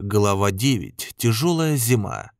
Глава 9. Тяжелая зима.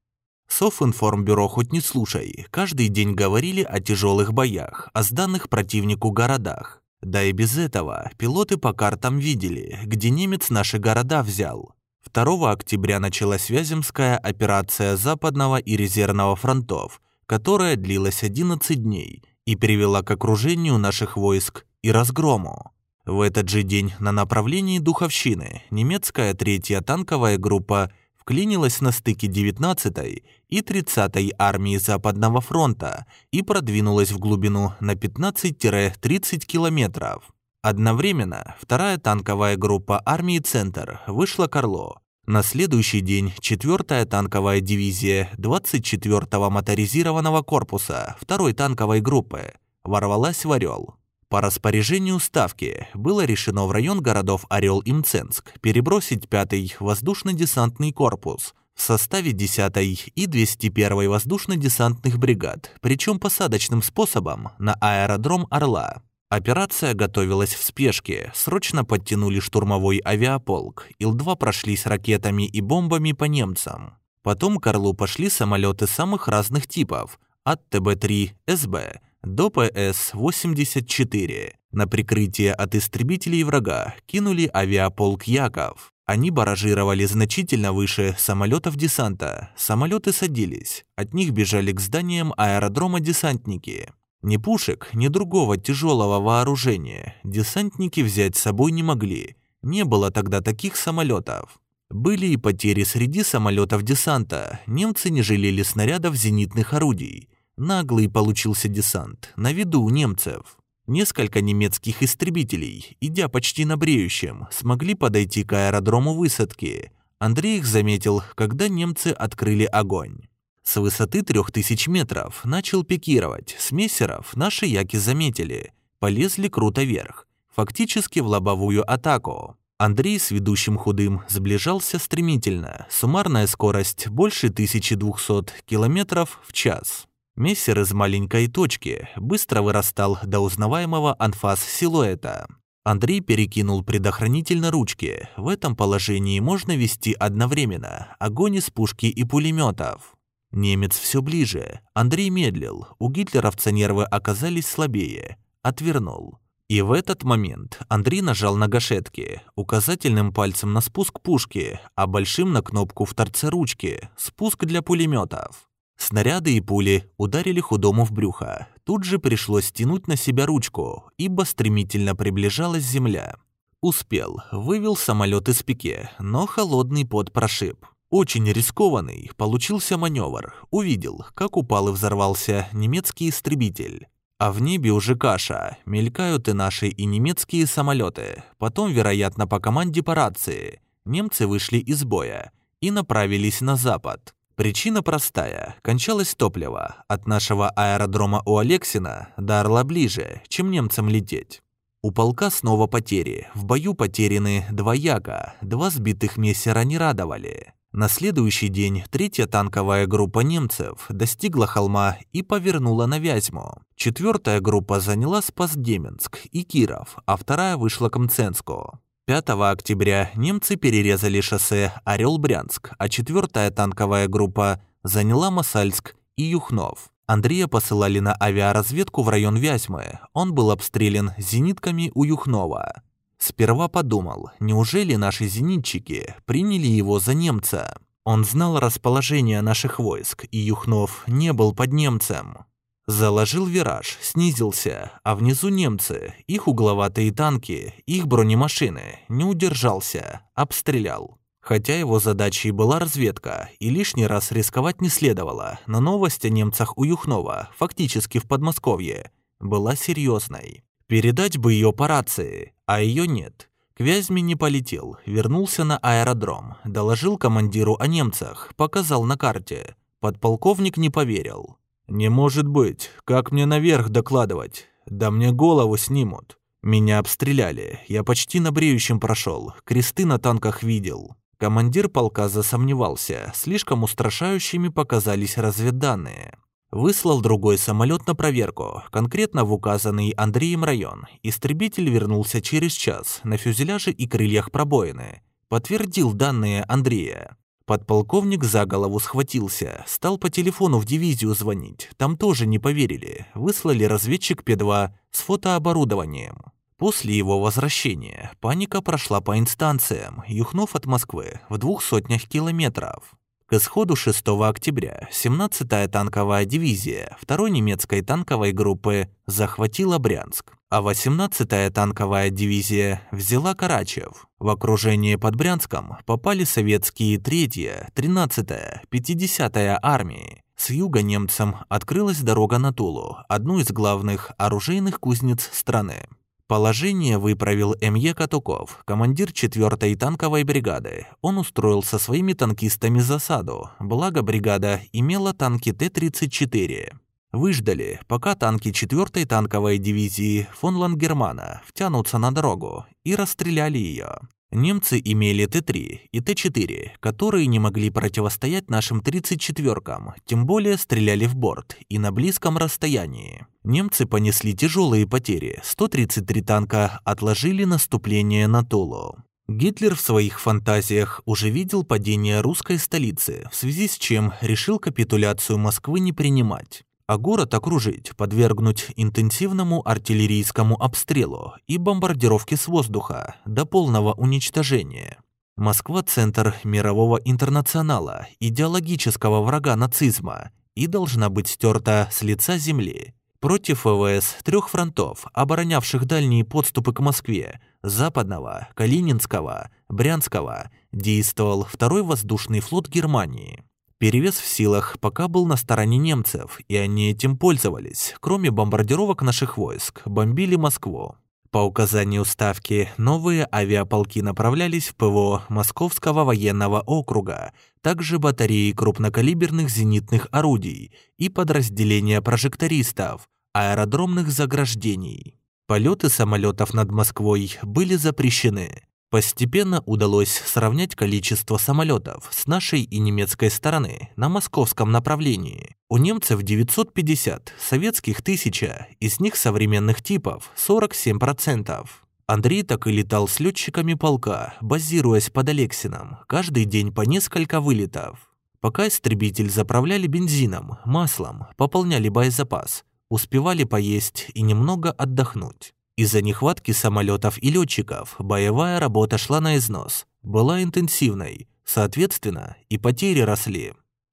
Софинформбюро хоть не слушай, каждый день говорили о тяжелых боях, о сданных противнику городах. Да и без этого пилоты по картам видели, где немец наши города взял. 2 октября началась Вяземская операция Западного и Резервного фронтов, которая длилась 11 дней и привела к окружению наших войск и разгрому. В этот же день на направлении Духовщины немецкая третья танковая группа вклинилась на стыке 19-й и 30-й армии Западного фронта и продвинулась в глубину на 15-30 километров. Одновременно вторая танковая группа армии «Центр» вышла к Орло. На следующий день 4-я танковая дивизия 24-го моторизированного корпуса 2-й танковой группы ворвалась в Орел. По распоряжению Ставки было решено в район городов Орел и Мценск перебросить 5-й воздушно-десантный корпус в составе 10-й и 201-й воздушно-десантных бригад, причем посадочным способом на аэродром Орла. Операция готовилась в спешке, срочно подтянули штурмовой авиаполк, Ил-2 прошлись ракетами и бомбами по немцам. Потом к Орлу пошли самолеты самых разных типов, от ТБ-3 СБ до ПС-84. На прикрытие от истребителей врага кинули авиаполк «Яков». Они баражировали значительно выше самолетов десанта. Самолеты садились. От них бежали к зданиям аэродрома десантники. Ни пушек, ни другого тяжелого вооружения десантники взять с собой не могли. Не было тогда таких самолетов. Были и потери среди самолетов десанта. Немцы не жалели снарядов зенитных орудий. Наглый получился десант, на виду у немцев. Несколько немецких истребителей, идя почти на бреющем, смогли подойти к аэродрому высадки. Андрей их заметил, когда немцы открыли огонь. С высоты 3000 метров начал пикировать. С мессеров наши яки заметили. Полезли круто вверх. Фактически в лобовую атаку. Андрей с ведущим худым сближался стремительно. Суммарная скорость больше 1200 км в час. Мессер из маленькой точки быстро вырастал до узнаваемого анфас силуэта. Андрей перекинул предохранитель на ручки. В этом положении можно вести одновременно огонь из пушки и пулеметов. Немец все ближе. Андрей медлил. У гитлеровца нервы оказались слабее. Отвернул. И в этот момент Андрей нажал на гашетки, указательным пальцем на спуск пушки, а большим на кнопку в торце ручки, спуск для пулеметов. Снаряды и пули ударили худому в брюхо. Тут же пришлось тянуть на себя ручку, ибо стремительно приближалась земля. Успел, вывел самолет из пике, но холодный пот прошиб. Очень рискованный получился маневр. Увидел, как упал и взорвался немецкий истребитель. А в небе уже каша, мелькают и наши, и немецкие самолеты. Потом, вероятно, по команде по рации, немцы вышли из боя и направились на запад. Причина простая. Кончалось топливо. От нашего аэродрома у Алексина до Орла ближе, чем немцам лететь. У полка снова потери. В бою потеряны два яга. Два сбитых мессера не радовали. На следующий день третья танковая группа немцев достигла холма и повернула на Вязьму. Четвертая группа заняла Спас-Деменск и Киров, а вторая вышла к Мценску. 5 октября немцы перерезали шоссе Орел-Брянск, а 4-я танковая группа заняла Масальск и Юхнов. Андрея посылали на авиаразведку в район Вязьмы. Он был обстрелян зенитками у Юхнова. Сперва подумал, неужели наши зенитчики приняли его за немца? Он знал расположение наших войск, и Юхнов не был под немцем. Заложил вираж, снизился, а внизу немцы, их угловатые танки, их бронемашины, не удержался, обстрелял. Хотя его задачей была разведка, и лишний раз рисковать не следовало, но новость о немцах у Юхнова, фактически в Подмосковье, была серьезной. Передать бы ее по рации, а ее нет. К Вязьме не полетел, вернулся на аэродром, доложил командиру о немцах, показал на карте. Подполковник не поверил. «Не может быть. Как мне наверх докладывать? Да мне голову снимут. Меня обстреляли. Я почти на бреющем прошел. Кресты на танках видел». Командир полка засомневался. Слишком устрашающими показались разведданные. Выслал другой самолет на проверку, конкретно в указанный Андреем район. Истребитель вернулся через час, на фюзеляже и крыльях пробоины. подтвердил данные Андрея. Подполковник за голову схватился, стал по телефону в дивизию звонить. Там тоже не поверили. Выслали разведчик П-2 с фотооборудованием. После его возвращения паника прошла по инстанциям, юхнув от Москвы в двух сотнях километров. К исходу 6 октября 17-я танковая дивизия 2-й немецкой танковой группы захватила Брянск а 18-я танковая дивизия взяла Карачев. В окружение под Брянском попали советские 3-я, 13-я, 50-я армии. С юга немцам открылась дорога на Тулу, одну из главных оружейных кузнец страны. Положение выправил М.Е. Катуков, командир 4-й танковой бригады. Он устроил со своими танкистами засаду, благо бригада имела танки Т-34. Выждали, пока танки 4-й танковой дивизии фон Лангермана втянутся на дорогу, и расстреляли ее. Немцы имели Т-3 и Т-4, которые не могли противостоять нашим 34-кам, тем более стреляли в борт и на близком расстоянии. Немцы понесли тяжелые потери, 133 танка отложили наступление на Тулу. Гитлер в своих фантазиях уже видел падение русской столицы, в связи с чем решил капитуляцию Москвы не принимать а город окружить, подвергнуть интенсивному артиллерийскому обстрелу и бомбардировке с воздуха до полного уничтожения. Москва – центр мирового интернационала, идеологического врага нацизма и должна быть стерта с лица земли. Против ВВС трех фронтов, оборонявших дальние подступы к Москве, Западного, Калининского, Брянского, действовал второй воздушный флот Германии. Перевес в силах пока был на стороне немцев, и они этим пользовались. Кроме бомбардировок наших войск, бомбили Москву. По указанию Ставки, новые авиаполки направлялись в ПВО Московского военного округа, также батареи крупнокалиберных зенитных орудий и подразделения прожектористов, аэродромных заграждений. Полеты самолетов над Москвой были запрещены. Постепенно удалось сравнять количество самолетов с нашей и немецкой стороны на московском направлении. У немцев 950, советских 1000, из них современных типов 47%. Андрей так и летал с летчиками полка, базируясь под Алексином, каждый день по несколько вылетов. Пока истребитель заправляли бензином, маслом, пополняли боезапас, успевали поесть и немного отдохнуть. Из-за нехватки самолетов и летчиков боевая работа шла на износ, была интенсивной, соответственно, и потери росли.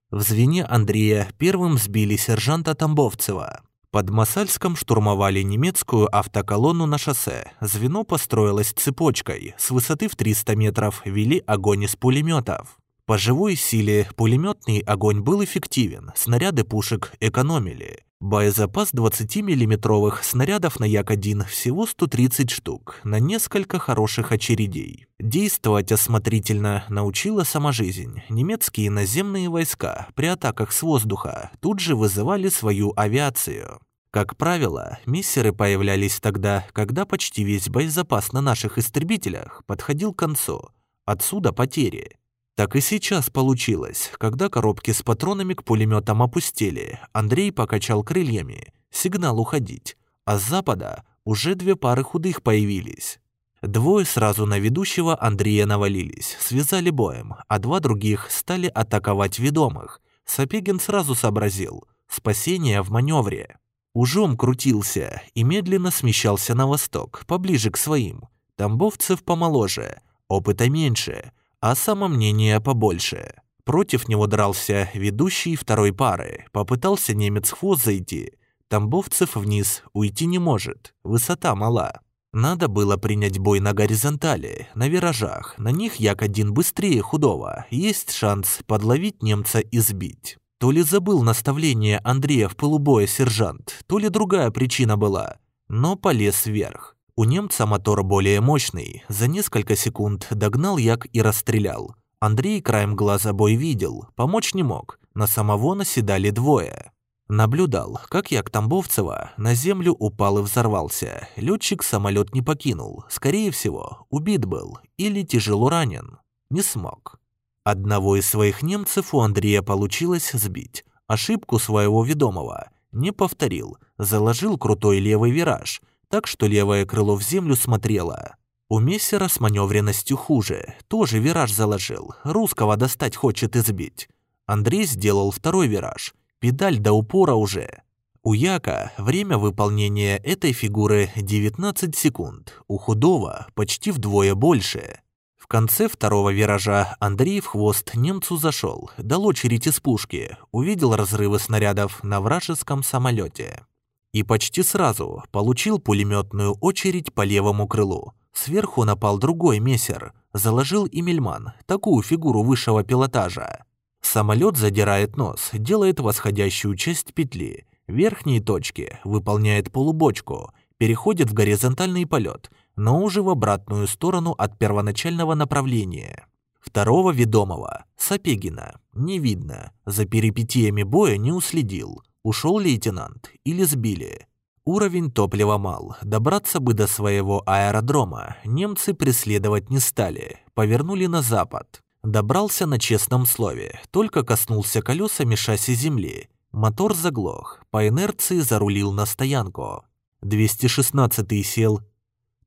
В звене Андрея первым сбили сержанта Тамбовцева. Под Масальском штурмовали немецкую автоколонну на шоссе. Звено построилось цепочкой. С высоты в 300 метров вели огонь из пулеметов. По живой силе пулеметный огонь был эффективен, снаряды пушек экономили. Боезапас 20-миллиметровых снарядов на Як-1 всего 130 штук, на несколько хороших очередей. Действовать осмотрительно научила сама жизнь. Немецкие наземные войска при атаках с воздуха тут же вызывали свою авиацию. Как правило, миссеры появлялись тогда, когда почти весь боезапас на наших истребителях подходил к концу. Отсюда потери. Так и сейчас получилось. Когда коробки с патронами к пулеметам опустили, Андрей покачал крыльями. Сигнал уходить. А с запада уже две пары худых появились. Двое сразу на ведущего Андрея навалились, связали боем, а два других стали атаковать ведомых. Сапегин сразу сообразил. Спасение в маневре. Ужом крутился и медленно смещался на восток, поближе к своим. Тамбовцев помоложе, опыта меньше — а самомнение побольше. Против него дрался ведущий второй пары. Попытался немец хвост зайти. Тамбовцев вниз уйти не может, высота мала. Надо было принять бой на горизонтали, на виражах. На них як один быстрее худого. Есть шанс подловить немца и сбить. То ли забыл наставление Андрея в полубоя сержант, то ли другая причина была. Но полез вверх. У немца мотор более мощный. За несколько секунд догнал як и расстрелял. Андрей краем глаза бой видел, помочь не мог. На самого наседали двое. Наблюдал, как як Тамбовцева на землю упал и взорвался. Летчик самолет не покинул. Скорее всего, убит был или тяжело ранен. Не смог. Одного из своих немцев у Андрея получилось сбить. Ошибку своего ведомого не повторил. Заложил крутой левый вираж – так что левое крыло в землю смотрело. У Мессера с маневренностью хуже, тоже вираж заложил, русского достать хочет избить. Андрей сделал второй вираж, педаль до упора уже. У Яка время выполнения этой фигуры 19 секунд, у худого почти вдвое больше. В конце второго виража Андрей в хвост немцу зашел, дал очередь из пушки, увидел разрывы снарядов на вражеском самолете. И почти сразу получил пулеметную очередь по левому крылу. Сверху напал другой мессер, заложил и такую фигуру высшего пилотажа. Самолет задирает нос, делает восходящую часть петли, верхние точки, выполняет полубочку, переходит в горизонтальный полет, но уже в обратную сторону от первоначального направления. Второго ведомого, Сапегина, не видно, за перипетиями боя не уследил, ушел лейтенант или сбили. Уровень топлива мал, добраться бы до своего аэродрома, немцы преследовать не стали, повернули на запад. Добрался на честном слове, только коснулся колесами шасси земли. Мотор заглох, по инерции зарулил на стоянку. 216-й сел,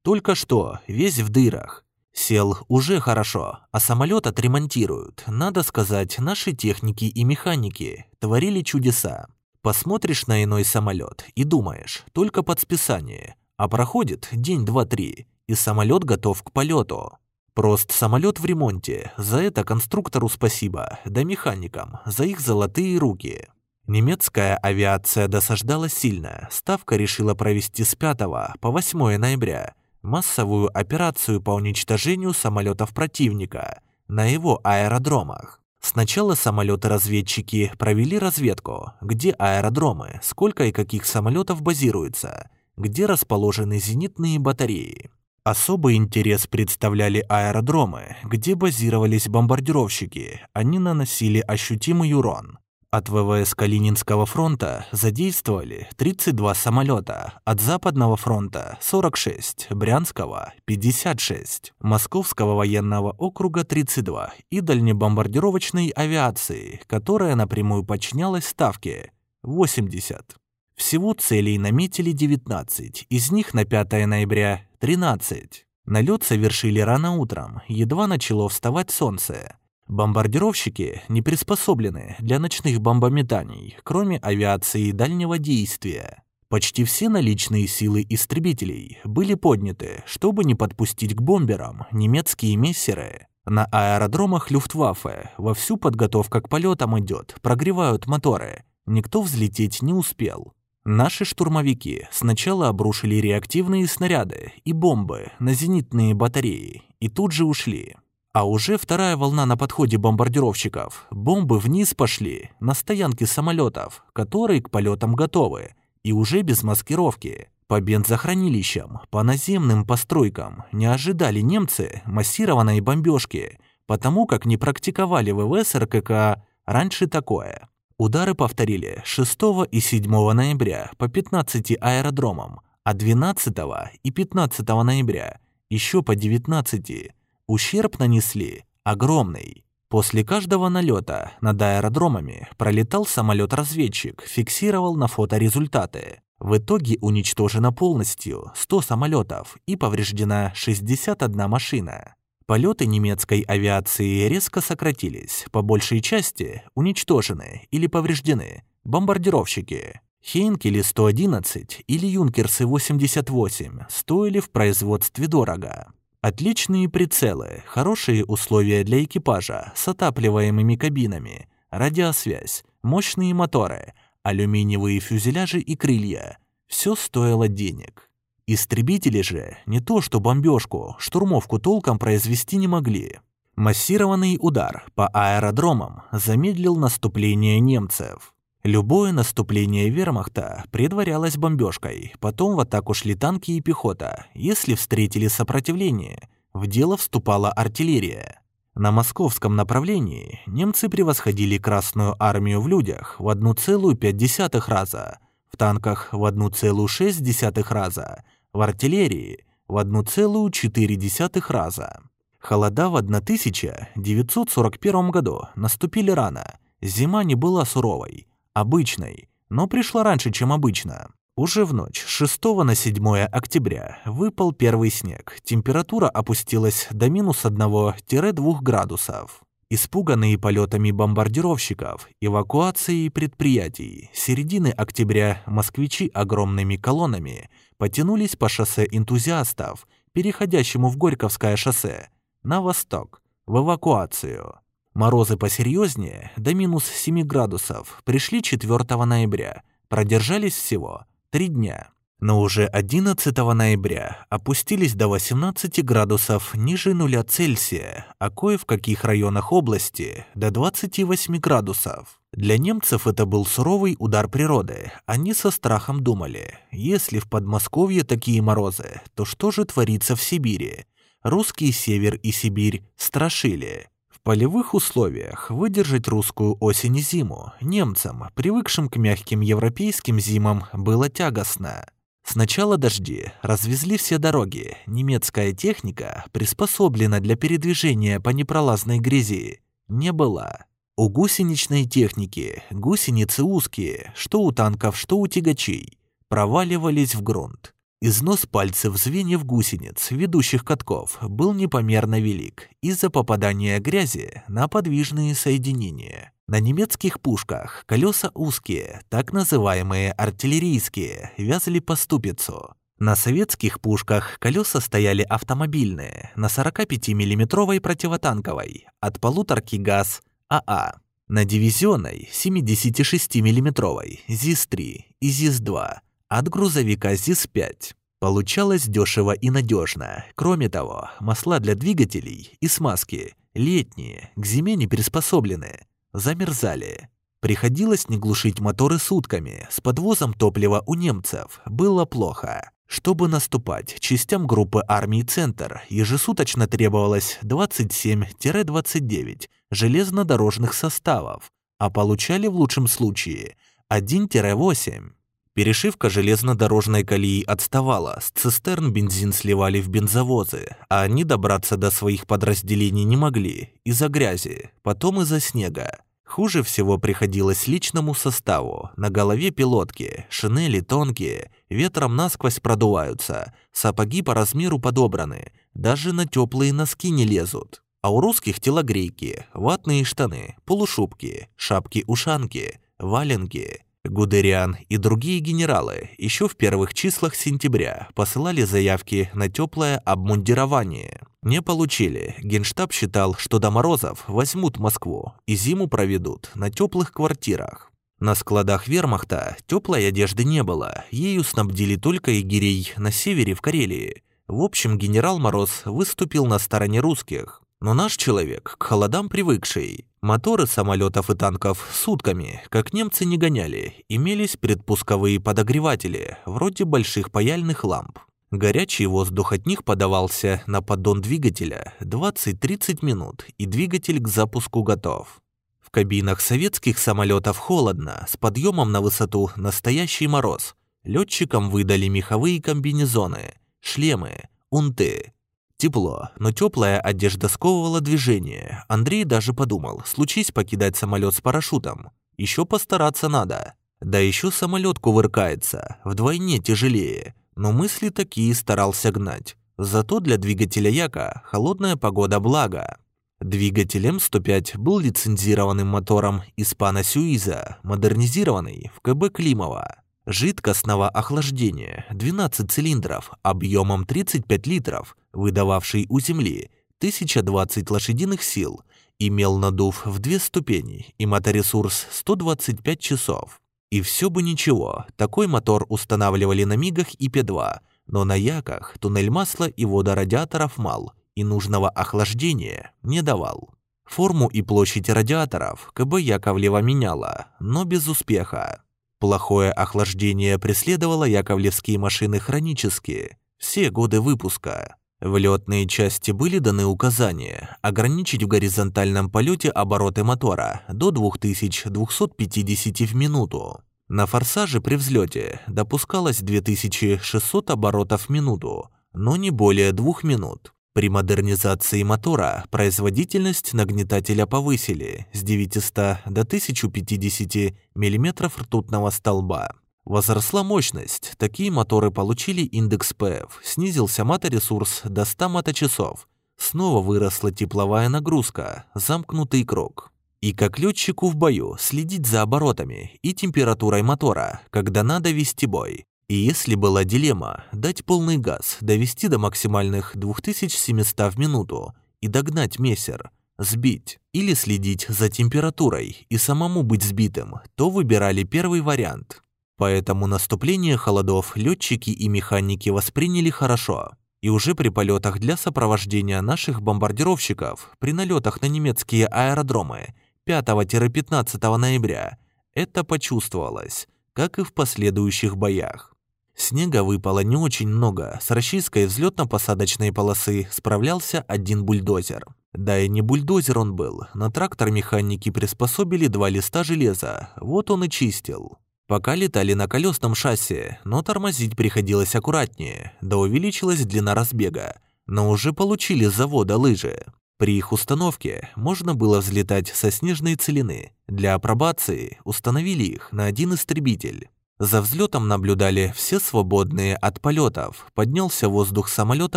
только что, весь в дырах. Сел уже хорошо, а самолет отремонтируют. Надо сказать, наши техники и механики творили чудеса. Посмотришь на иной самолет и думаешь, только под списание. А проходит день, два, три, и самолет готов к полету. Прост самолет в ремонте, за это конструктору спасибо, да механикам, за их золотые руки. Немецкая авиация досаждала сильно, Ставка решила провести с 5 по 8 ноября массовую операцию по уничтожению самолетов противника на его аэродромах. Сначала самолеты-разведчики провели разведку, где аэродромы, сколько и каких самолетов базируются, где расположены зенитные батареи. Особый интерес представляли аэродромы, где базировались бомбардировщики, они наносили ощутимый урон. От ВВС Калининского фронта задействовали 32 самолета, от Западного фронта 46, Брянского 56, Московского военного округа 32 и дальнебомбардировочной авиации, которая напрямую подчинялась Ставке 80. Всего целей наметили 19, из них на 5 ноября 13. Налет совершили рано утром, едва начало вставать солнце. Бомбардировщики не приспособлены для ночных бомбометаний, кроме авиации дальнего действия. Почти все наличные силы истребителей были подняты, чтобы не подпустить к бомберам немецкие мессеры. На аэродромах Люфтваффе вовсю подготовка к полетам идет, прогревают моторы. Никто взлететь не успел. Наши штурмовики сначала обрушили реактивные снаряды и бомбы на зенитные батареи и тут же ушли. А уже вторая волна на подходе бомбардировщиков. Бомбы вниз пошли, на стоянке самолетов, которые к полетам готовы, и уже без маскировки. По бензохранилищам, по наземным постройкам не ожидали немцы массированной бомбежки, потому как не практиковали ВВС РКК раньше такое. Удары повторили 6 и 7 ноября по 15 аэродромам, а 12 и 15 ноября еще по 19 Ущерб нанесли огромный. После каждого налета над аэродромами пролетал самолет-разведчик, фиксировал на фото результаты. В итоге уничтожено полностью 100 самолетов и повреждена 61 машина. Полеты немецкой авиации резко сократились, по большей части уничтожены или повреждены бомбардировщики. Хейнкели 111 или Юнкерсы 88 стоили в производстве дорого. Отличные прицелы, хорошие условия для экипажа с отапливаемыми кабинами, радиосвязь, мощные моторы, алюминиевые фюзеляжи и крылья. Все стоило денег. Истребители же не то что бомбежку, штурмовку толком произвести не могли. Массированный удар по аэродромам замедлил наступление немцев. Любое наступление вермахта предварялось бомбежкой, потом в атаку шли танки и пехота. Если встретили сопротивление, в дело вступала артиллерия. На московском направлении немцы превосходили Красную армию в людях в 1,5 раза, в танках в 1,6 раза, в артиллерии в 1,4 раза. Холода в 1941 году наступили рано, зима не была суровой, обычной, но пришла раньше, чем обычно. Уже в ночь с 6 на 7 октября выпал первый снег. Температура опустилась до минус 1-2 градусов. Испуганные полетами бомбардировщиков, эвакуацией предприятий, середины октября москвичи огромными колоннами потянулись по шоссе энтузиастов, переходящему в Горьковское шоссе, на восток, в эвакуацию. Морозы посерьезнее, до минус 7 градусов, пришли 4 ноября, продержались всего три дня. Но уже 11 ноября опустились до 18 градусов ниже нуля Цельсия, а кое в каких районах области до 28 градусов. Для немцев это был суровый удар природы. Они со страхом думали, если в Подмосковье такие морозы, то что же творится в Сибири? Русский север и Сибирь страшили. Полевых условиях выдержать русскую осень и зиму немцам, привыкшим к мягким европейским зимам, было тягостно. Сначала дожди, развезли все дороги, немецкая техника, приспособлена для передвижения по непролазной грязи, не была. У гусеничной техники гусеницы узкие, что у танков, что у тягачей, проваливались в грунт. Износ пальцев звеньев гусениц, ведущих катков, был непомерно велик из-за попадания грязи на подвижные соединения. На немецких пушках колеса узкие, так называемые артиллерийские, вязли по ступицу. На советских пушках колеса стояли автомобильные, на 45 миллиметровой противотанковой, от полуторки ГАЗ АА. На дивизионной 76 миллиметровой ЗИС-3 и ЗИС-2 от грузовика ЗИС-5. Получалось дешево и надежно. Кроме того, масла для двигателей и смазки летние, к зиме не приспособлены, замерзали. Приходилось не глушить моторы сутками, с подвозом топлива у немцев было плохо. Чтобы наступать, частям группы армий «Центр» ежесуточно требовалось 27-29 железнодорожных составов, а получали в лучшем случае 1-8. Перешивка железнодорожной колеи отставала, с цистерн бензин сливали в бензовозы, а они добраться до своих подразделений не могли из-за грязи, потом из-за снега. Хуже всего приходилось личному составу. На голове пилотки, шинели тонкие, ветром насквозь продуваются, сапоги по размеру подобраны, даже на теплые носки не лезут. А у русских телогрейки, ватные штаны, полушубки, шапки-ушанки, валенки. Гудериан и другие генералы еще в первых числах сентября посылали заявки на теплое обмундирование. Не получили. Генштаб считал, что до морозов возьмут Москву и зиму проведут на теплых квартирах. На складах вермахта теплой одежды не было, ею снабдили только егерей на севере в Карелии. В общем, генерал Мороз выступил на стороне русских. Но наш человек, к холодам привыкший, моторы самолетов и танков сутками, как немцы не гоняли, имелись предпусковые подогреватели, вроде больших паяльных ламп. Горячий воздух от них подавался на поддон двигателя 20-30 минут, и двигатель к запуску готов. В кабинах советских самолетов холодно, с подъемом на высоту настоящий мороз. Летчикам выдали меховые комбинезоны, шлемы, унты, Тепло, но теплая одежда сковывала движение. Андрей даже подумал, случись покидать самолет с парашютом. Еще постараться надо. Да еще самолет кувыркается, вдвойне тяжелее. Но мысли такие старался гнать. Зато для двигателя Яка холодная погода благо. Двигатель М105 был лицензированным мотором Испана Сюиза, модернизированный в КБ Климова жидкостного охлаждения 12 цилиндров объемом 35 литров, выдававший у Земли 1020 лошадиных сил, имел надув в две ступени и моторесурс 125 часов. И все бы ничего, такой мотор устанавливали на Мигах и П-2, но на Яках туннель масла и водорадиаторов мал, и нужного охлаждения не давал. Форму и площадь радиаторов КБ Яковлева меняла, но без успеха. Плохое охлаждение преследовало яковлевские машины хронически, все годы выпуска. В летные части были даны указания ограничить в горизонтальном полете обороты мотора до 2250 в минуту. На форсаже при взлете допускалось 2600 оборотов в минуту, но не более двух минут. При модернизации мотора производительность нагнетателя повысили с 900 до 1050 мм ртутного столба. Возросла мощность, такие моторы получили индекс ПФ, снизился маторесурс до 100 моточасов. Снова выросла тепловая нагрузка, замкнутый круг. И как летчику в бою следить за оборотами и температурой мотора, когда надо вести бой. И если была дилемма дать полный газ, довести до максимальных 2700 в минуту и догнать мессер, сбить или следить за температурой и самому быть сбитым, то выбирали первый вариант. Поэтому наступление холодов летчики и механики восприняли хорошо. И уже при полетах для сопровождения наших бомбардировщиков, при налетах на немецкие аэродромы 5-15 ноября, это почувствовалось, как и в последующих боях. Снега выпало не очень много, с российской взлетно-посадочной полосы справлялся один бульдозер. Да и не бульдозер он был, на трактор механики приспособили два листа железа, вот он и чистил. Пока летали на колесном шасси, но тормозить приходилось аккуратнее, да увеличилась длина разбега, но уже получили с завода лыжи. При их установке можно было взлетать со снежной целины. Для апробации установили их на один истребитель. За взлетом наблюдали все свободные от полетов. Поднялся воздух самолет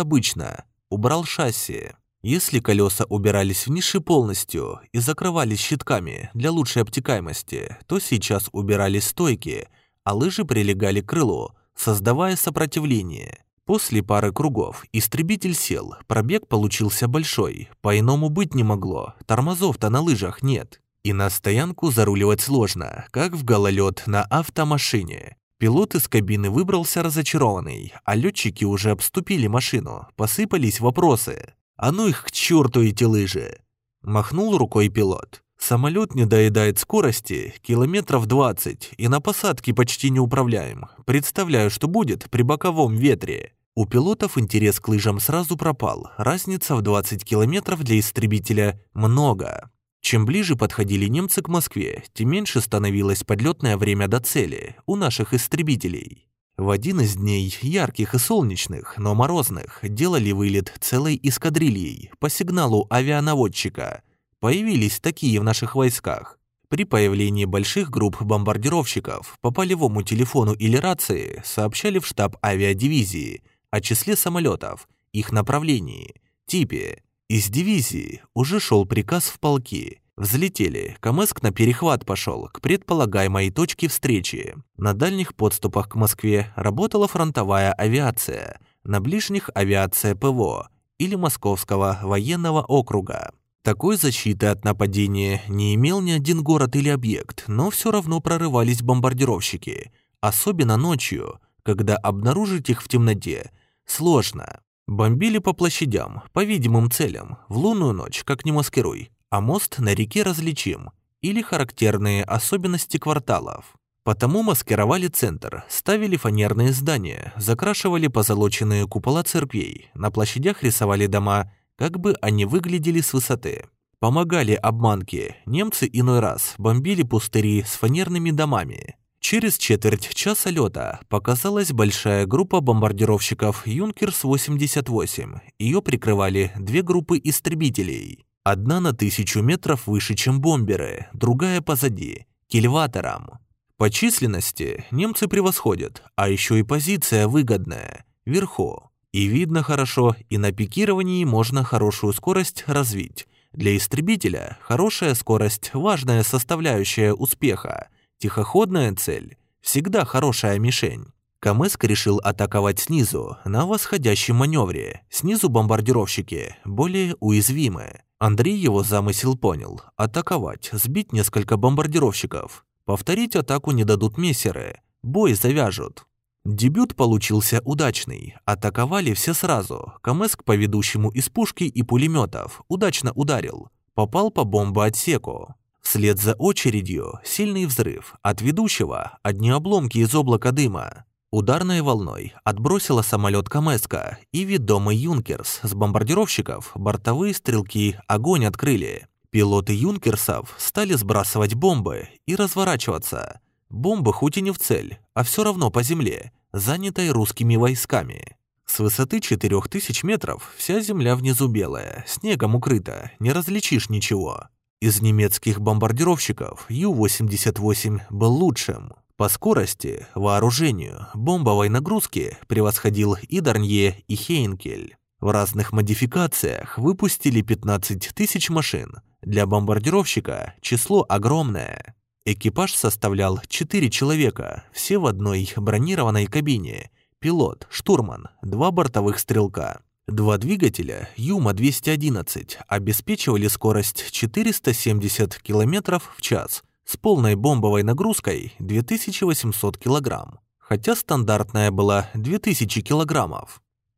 обычно, убрал шасси. Если колеса убирались в ниши полностью и закрывались щитками для лучшей обтекаемости, то сейчас убирались стойки, а лыжи прилегали к крылу, создавая сопротивление. После пары кругов истребитель сел, пробег получился большой, по-иному быть не могло, тормозов-то на лыжах нет. И на стоянку заруливать сложно, как в гололед на автомашине. Пилот из кабины выбрался разочарованный, а летчики уже обступили машину, посыпались вопросы. «А ну их к черту эти лыжи!» Махнул рукой пилот. Самолет не доедает скорости километров 20 и на посадке почти не управляем. Представляю, что будет при боковом ветре. У пилотов интерес к лыжам сразу пропал. Разница в 20 километров для истребителя много. Чем ближе подходили немцы к Москве, тем меньше становилось подлетное время до цели у наших истребителей. В один из дней, ярких и солнечных, но морозных, делали вылет целой эскадрильей по сигналу авианаводчика. Появились такие в наших войсках. При появлении больших групп бомбардировщиков по полевому телефону или рации сообщали в штаб авиадивизии о числе самолетов, их направлении, типе. Из дивизии уже шел приказ в полки. Взлетели, Камыск на перехват пошел к предполагаемой точке встречи. На дальних подступах к Москве работала фронтовая авиация, на ближних авиация ПВО или Московского военного округа. Такой защиты от нападения не имел ни один город или объект, но все равно прорывались бомбардировщики, особенно ночью, когда обнаружить их в темноте сложно. Бомбили по площадям, по видимым целям, в лунную ночь, как не маскируй, а мост на реке различим, или характерные особенности кварталов. Потому маскировали центр, ставили фанерные здания, закрашивали позолоченные купола церквей, на площадях рисовали дома, как бы они выглядели с высоты. Помогали обманки, немцы иной раз бомбили пустыри с фанерными домами. Через четверть часа лета показалась большая группа бомбардировщиков «Юнкерс-88». Ее прикрывали две группы истребителей. Одна на тысячу метров выше, чем бомберы, другая позади, кильватором. По численности немцы превосходят, а еще и позиция выгодная, вверху. И видно хорошо, и на пикировании можно хорошую скорость развить. Для истребителя хорошая скорость – важная составляющая успеха. Тихоходная цель – всегда хорошая мишень. Камыск решил атаковать снизу, на восходящем маневре. Снизу бомбардировщики более уязвимы. Андрей его замысел понял. Атаковать, сбить несколько бомбардировщиков. Повторить атаку не дадут мессеры. Бой завяжут. Дебют получился удачный. Атаковали все сразу. Камеск по ведущему из пушки и пулеметов удачно ударил. Попал по бомбоотсеку. Вслед за очередью сильный взрыв. От ведущего одни обломки из облака дыма. Ударной волной отбросила самолет Камеска и ведомый Юнкерс с бомбардировщиков бортовые стрелки огонь открыли. Пилоты Юнкерсов стали сбрасывать бомбы и разворачиваться. Бомбы хоть и не в цель, а все равно по земле, занятой русскими войсками. С высоты 4000 метров вся земля внизу белая, снегом укрыта, не различишь ничего. Из немецких бомбардировщиков Ю-88 был лучшим, По скорости, вооружению, бомбовой нагрузке превосходил и Дарнье, и Хейнкель. В разных модификациях выпустили 15 тысяч машин. Для бомбардировщика число огромное. Экипаж составлял 4 человека, все в одной бронированной кабине. Пилот, штурман, два бортовых стрелка. Два двигателя Юма-211 обеспечивали скорость 470 км в час с полной бомбовой нагрузкой 2800 кг, хотя стандартная была 2000 кг.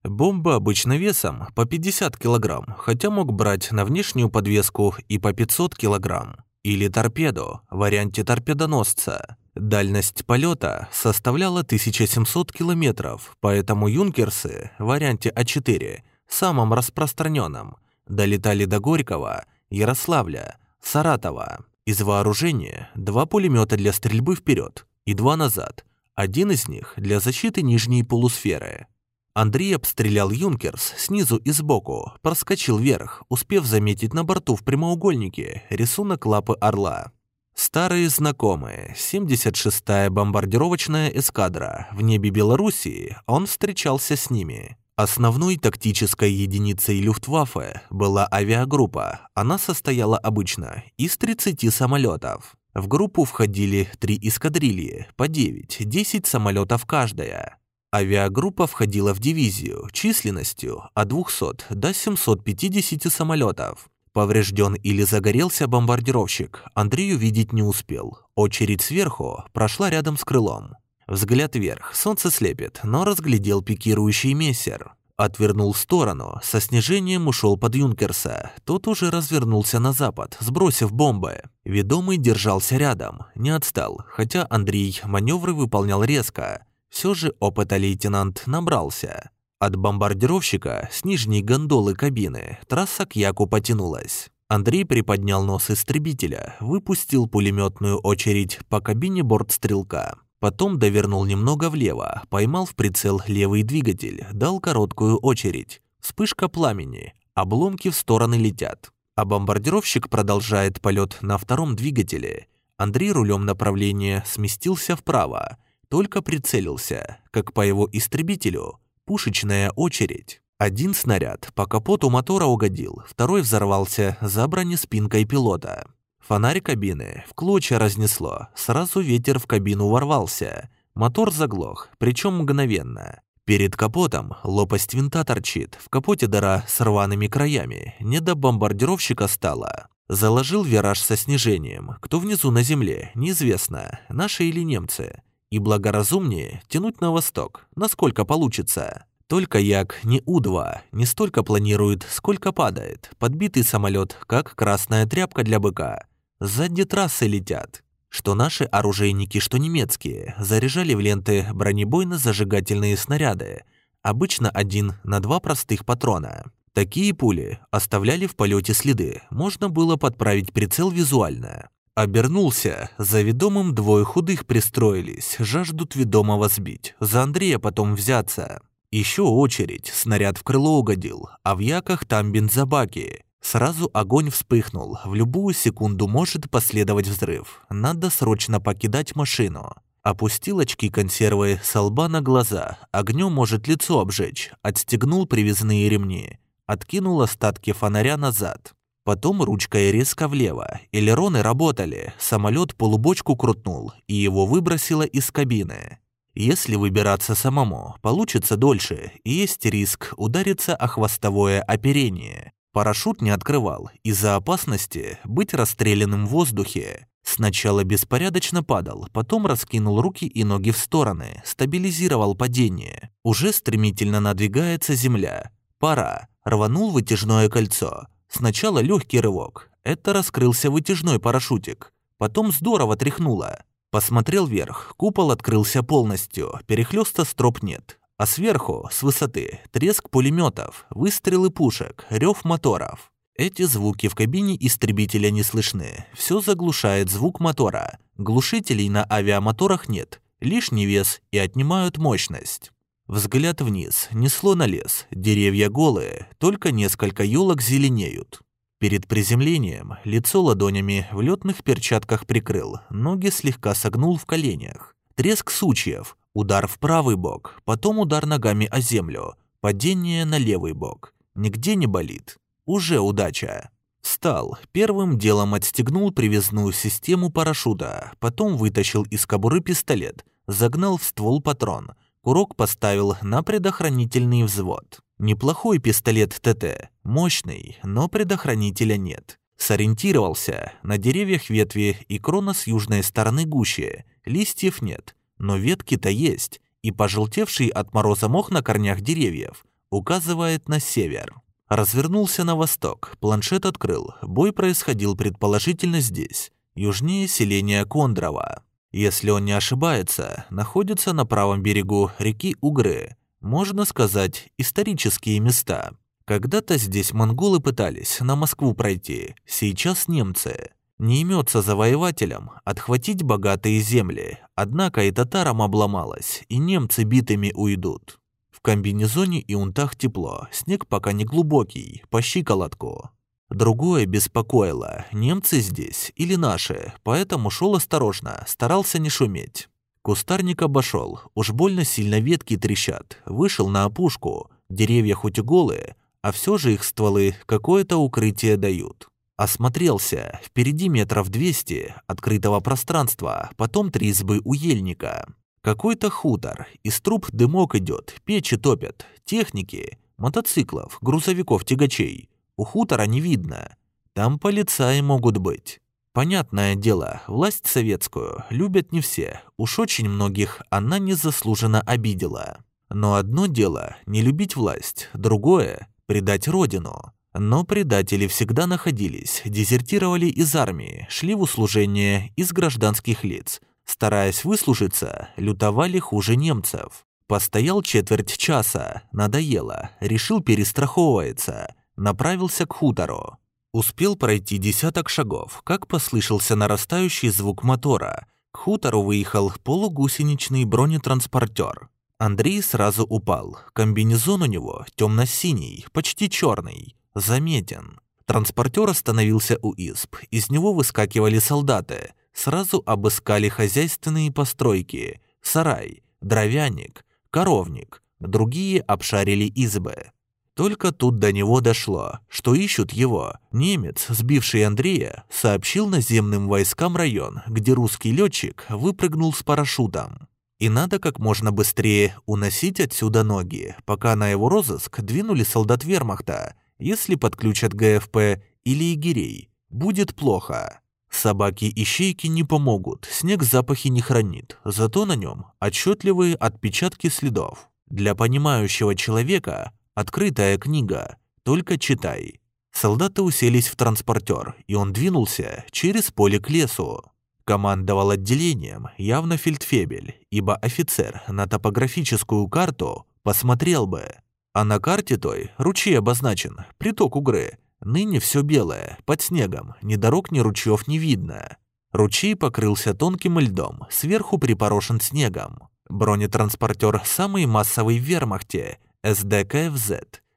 Бомба обычно весом по 50 кг, хотя мог брать на внешнюю подвеску и по 500 кг. Или торпеду варианте торпедоносца. Дальность полета составляла 1700 километров, поэтому юнкерсы в варианте А4, самом распространенном, долетали до Горького, Ярославля, Саратова. Из вооружения два пулемета для стрельбы вперед и два назад, один из них для защиты нижней полусферы. Андрей обстрелял Юнкерс снизу и сбоку, проскочил вверх, успев заметить на борту в прямоугольнике рисунок лапы орла. Старые знакомые, 76-я бомбардировочная эскадра. В небе Белоруссии он встречался с ними. Основной тактической единицей Люфтваффе была авиагруппа. Она состояла обычно из 30 самолетов. В группу входили три эскадрильи, по 9-10 самолетов каждая. Авиагруппа входила в дивизию численностью от 200 до 750 самолетов. Поврежден или загорелся бомбардировщик, Андрей увидеть не успел. Очередь сверху прошла рядом с крылом. Взгляд вверх, солнце слепит, но разглядел пикирующий мессер. Отвернул в сторону, со снижением ушел под Юнкерса. Тот уже развернулся на запад, сбросив бомбы. Ведомый держался рядом, не отстал, хотя Андрей маневры выполнял резко. Все же опыта лейтенант набрался. От бомбардировщика с нижней гондолы кабины трасса к Яку потянулась. Андрей приподнял нос истребителя, выпустил пулеметную очередь по кабине бортстрелка. Потом довернул немного влево, поймал в прицел левый двигатель, дал короткую очередь. Вспышка пламени, обломки в стороны летят. А бомбардировщик продолжает полет на втором двигателе. Андрей рулем направления сместился вправо, только прицелился, как по его истребителю Пушечная очередь. Один снаряд по капоту мотора угодил, второй взорвался за бронеспинкой пилота. Фонарь кабины в клочья разнесло, сразу ветер в кабину ворвался. Мотор заглох, причем мгновенно. Перед капотом лопасть винта торчит, в капоте дыра с рваными краями, не до бомбардировщика стало. Заложил вираж со снижением, кто внизу на земле, неизвестно, наши или немцы. И благоразумнее тянуть на восток, насколько получится. Только Як не У-2 не столько планирует, сколько падает. Подбитый самолет, как красная тряпка для быка. Сзади трассы летят. Что наши оружейники, что немецкие, заряжали в ленты бронебойно-зажигательные снаряды. Обычно один на два простых патрона. Такие пули оставляли в полете следы, можно было подправить прицел визуально. Обернулся. За ведомым двое худых пристроились, жаждут ведомого сбить. За Андрея потом взяться. Еще очередь, снаряд в крыло угодил, а в яках там бензобаки. Сразу огонь вспыхнул, в любую секунду может последовать взрыв. Надо срочно покидать машину. Опустил очки консервы с лба на глаза, огнем может лицо обжечь, отстегнул привязные ремни, откинул остатки фонаря назад. Потом ручкой резко влево. Элероны работали, самолет полубочку крутнул, и его выбросило из кабины. Если выбираться самому, получится дольше, и есть риск удариться о хвостовое оперение. Парашют не открывал из-за опасности быть расстрелянным в воздухе. Сначала беспорядочно падал, потом раскинул руки и ноги в стороны, стабилизировал падение. Уже стремительно надвигается земля. Пора. Рванул вытяжное кольцо. Сначала легкий рывок. Это раскрылся вытяжной парашютик. Потом здорово тряхнуло. Посмотрел вверх, купол открылся полностью, перехлёста строп нет. А сверху, с высоты, треск пулеметов, выстрелы пушек, рев моторов. Эти звуки в кабине истребителя не слышны. Все заглушает звук мотора. Глушителей на авиамоторах нет. Лишний вес и отнимают мощность. Взгляд вниз, несло на лес, деревья голые, только несколько елок зеленеют. Перед приземлением лицо ладонями в летных перчатках прикрыл, ноги слегка согнул в коленях. Треск сучьев, удар в правый бок, потом удар ногами о землю, падение на левый бок. Нигде не болит. Уже удача. Встал, первым делом отстегнул привязную систему парашюта, потом вытащил из кобуры пистолет, загнал в ствол патрон, курок поставил на предохранительный взвод. Неплохой пистолет ТТ, мощный, но предохранителя нет. Сориентировался, на деревьях ветви и крона с южной стороны гуще, листьев нет, но ветки-то есть, и пожелтевший от мороза мох на корнях деревьев указывает на север. Развернулся на восток, планшет открыл, бой происходил предположительно здесь, южнее селения Кондрова. Если он не ошибается, находится на правом берегу реки Угры, можно сказать, исторические места. Когда-то здесь монголы пытались на Москву пройти, сейчас немцы. Не имется завоевателям отхватить богатые земли, однако и татарам обломалось, и немцы битыми уйдут. В комбинезоне и унтах тепло, снег пока не глубокий, по щиколотку. Другое беспокоило, немцы здесь или наши, поэтому шел осторожно, старался не шуметь. Кустарник обошел, уж больно сильно ветки трещат, вышел на опушку, деревья хоть и голые, а все же их стволы какое-то укрытие дают. Осмотрелся, впереди метров двести открытого пространства, потом три избы у ельника. Какой-то хутор, из труб дымок идет, печи топят, техники, мотоциклов, грузовиков-тягачей. У хутора не видно. Там полицаи могут быть. Понятное дело, власть советскую любят не все, уж очень многих она незаслуженно обидела. Но одно дело – не любить власть, другое – предать родину. Но предатели всегда находились, дезертировали из армии, шли в услужение из гражданских лиц. Стараясь выслужиться, лютовали хуже немцев. Постоял четверть часа, надоело, решил перестраховываться, направился к хутору. Успел пройти десяток шагов, как послышался нарастающий звук мотора. К хутору выехал полугусеничный бронетранспортер. Андрей сразу упал. Комбинезон у него темно-синий, почти черный, заметен. Транспортер остановился у изб. Из него выскакивали солдаты. Сразу обыскали хозяйственные постройки. Сарай, дровяник, коровник. Другие обшарили избы. Только тут до него дошло, что ищут его. Немец, сбивший Андрея, сообщил наземным войскам район, где русский летчик выпрыгнул с парашютом. И надо как можно быстрее уносить отсюда ноги, пока на его розыск двинули солдат вермахта. Если подключат ГФП или егерей, будет плохо. Собаки-ищейки не помогут, снег запахи не хранит, зато на нем отчетливые отпечатки следов. Для понимающего человека Открытая книга, только читай. Солдаты уселись в транспортер, и он двинулся через поле к лесу. Командовал отделением явно фельдфебель, ибо офицер на топографическую карту посмотрел бы. А на карте той ручей обозначен, приток Угры. Ныне все белое, под снегом, ни дорог, ни ручьев не видно. Ручей покрылся тонким льдом, сверху припорошен снегом. Бронетранспортер самый массовый в вермахте СДКФЗ.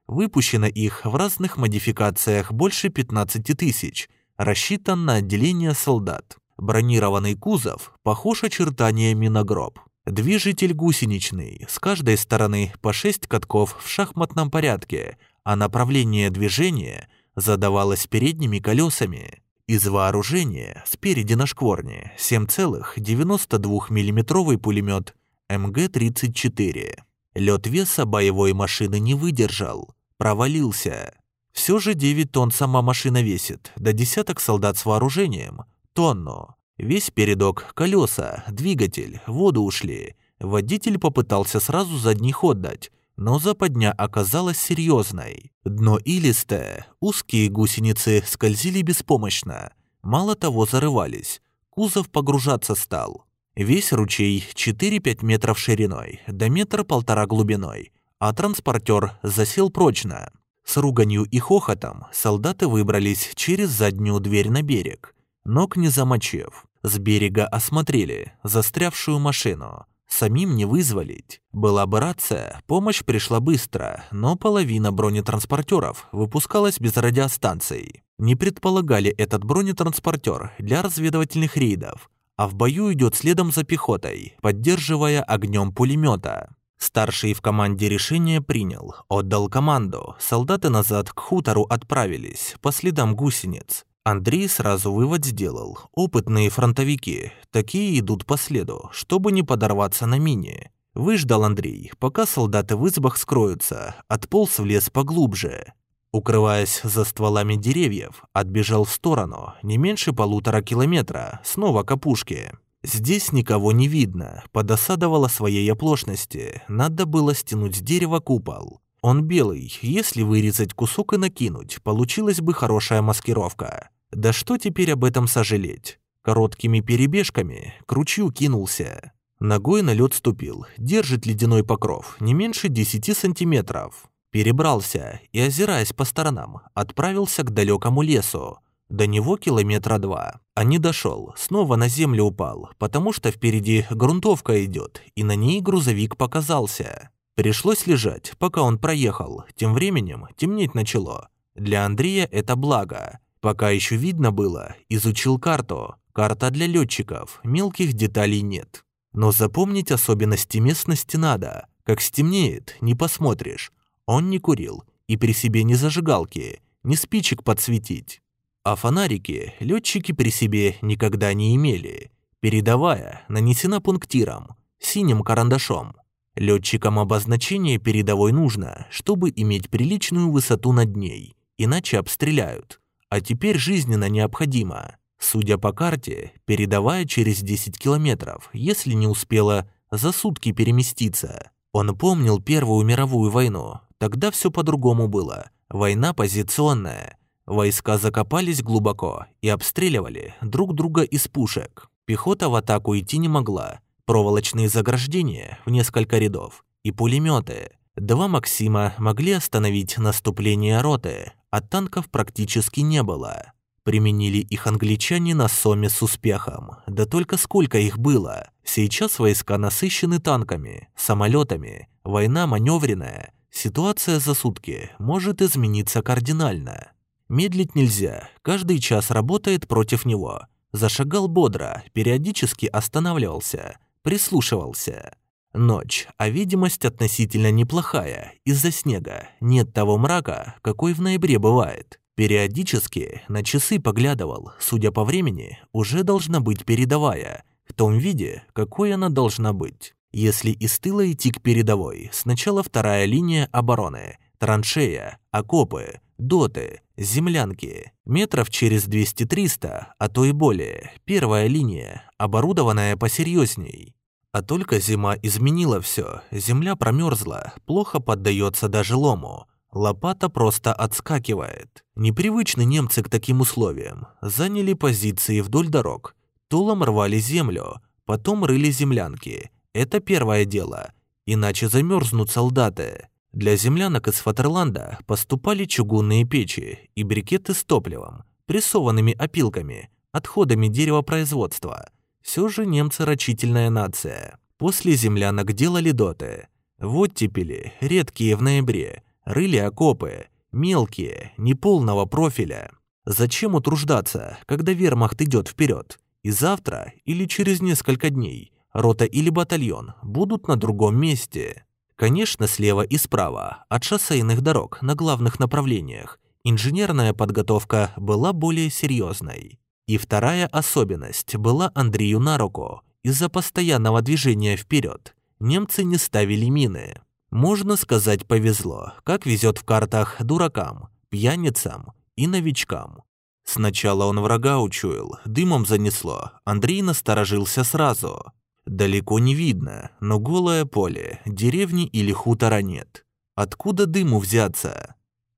Выпущено их в разных модификациях больше 15 тысяч, рассчитан на отделение солдат. Бронированный кузов похож очертаниями на гроб. Движитель гусеничный, с каждой стороны по 6 катков в шахматном порядке, а направление движения задавалось передними колесами. Из вооружения спереди на шкворне 7,92 мм пулемет МГ-34. Лед веса боевой машины не выдержал, провалился. Все же 9 тонн сама машина весит, до десяток солдат с вооружением – тонну. Весь передок, колеса, двигатель, воду ушли. Водитель попытался сразу задний ход дать, но западня оказалась серьезной. Дно илистое, узкие гусеницы скользили беспомощно. Мало того, зарывались. Кузов погружаться стал. Весь ручей 4-5 метров шириной, до метра полтора глубиной, а транспортер засел прочно. С руганью и хохотом солдаты выбрались через заднюю дверь на берег, ног не замочив. С берега осмотрели застрявшую машину. Самим не вызволить. Была бы рация, помощь пришла быстро, но половина бронетранспортеров выпускалась без радиостанций. Не предполагали этот бронетранспортер для разведывательных рейдов, а в бою идет следом за пехотой, поддерживая огнем пулемета. Старший в команде решение принял, отдал команду. Солдаты назад к хутору отправились, по следам гусениц. Андрей сразу вывод сделал. Опытные фронтовики, такие идут по следу, чтобы не подорваться на мине. Выждал Андрей, пока солдаты в избах скроются, отполз в лес поглубже. Укрываясь за стволами деревьев, отбежал в сторону, не меньше полутора километра, снова к опушке. Здесь никого не видно, подосадовало своей оплошности, надо было стянуть с дерева купол. Он белый, если вырезать кусок и накинуть, получилась бы хорошая маскировка. Да что теперь об этом сожалеть? Короткими перебежками к ручью кинулся. Ногой на лед ступил, держит ледяной покров, не меньше 10 сантиметров. Перебрался и, озираясь по сторонам, отправился к далекому лесу. До него километра два. А не дошел, снова на землю упал, потому что впереди грунтовка идет, и на ней грузовик показался. Пришлось лежать, пока он проехал. Тем временем темнеть начало. Для Андрея это благо. Пока еще видно было, изучил карту. Карта для летчиков, мелких деталей нет. Но запомнить особенности местности надо. Как стемнеет, не посмотришь. Он не курил, и при себе ни зажигалки, ни спичек подсветить. А фонарики летчики при себе никогда не имели. Передовая нанесена пунктиром, синим карандашом. Летчикам обозначение передовой нужно, чтобы иметь приличную высоту над ней, иначе обстреляют. А теперь жизненно необходимо. Судя по карте, передовая через 10 километров, если не успела за сутки переместиться. Он помнил Первую мировую войну. Тогда все по-другому было. Война позиционная. Войска закопались глубоко и обстреливали друг друга из пушек. Пехота в атаку идти не могла. Проволочные заграждения в несколько рядов и пулеметы. Два «Максима» могли остановить наступление роты, а танков практически не было. Применили их англичане на Соме с успехом. Да только сколько их было? Сейчас войска насыщены танками, самолетами. Война маневренная. Ситуация за сутки может измениться кардинально. Медлить нельзя, каждый час работает против него. Зашагал бодро, периодически останавливался, прислушивался. Ночь, а видимость относительно неплохая, из-за снега, нет того мрака, какой в ноябре бывает. Периодически на часы поглядывал, судя по времени, уже должна быть передовая, в том виде, какой она должна быть. Если из тыла идти к передовой, сначала вторая линия обороны, траншея, окопы, доты, землянки. Метров через 200-300, а то и более, первая линия, оборудованная посерьезней. А только зима изменила все, земля промерзла, плохо поддается даже лому, Лопата просто отскакивает. Непривычны немцы к таким условиям. Заняли позиции вдоль дорог. Тулом рвали землю, потом рыли землянки. Это первое дело. Иначе замерзнут солдаты. Для землянок из Фатерланда поступали чугунные печи и брикеты с топливом, прессованными опилками, отходами деревопроизводства. Все же немцы рачительная нация. После землянок делали доты. Вот теперь редкие в ноябре, Рыли окопы, мелкие, неполного профиля. Зачем утруждаться, когда вермахт идет вперед? И завтра или через несколько дней рота или батальон будут на другом месте. Конечно, слева и справа, от шоссейных дорог на главных направлениях, инженерная подготовка была более серьезной. И вторая особенность была Андрею на руку. Из-за постоянного движения вперед немцы не ставили мины. Можно сказать, повезло, как везет в картах дуракам, пьяницам и новичкам. Сначала он врага учуял, дымом занесло, Андрей насторожился сразу. Далеко не видно, но голое поле, деревни или хутора нет. Откуда дыму взяться?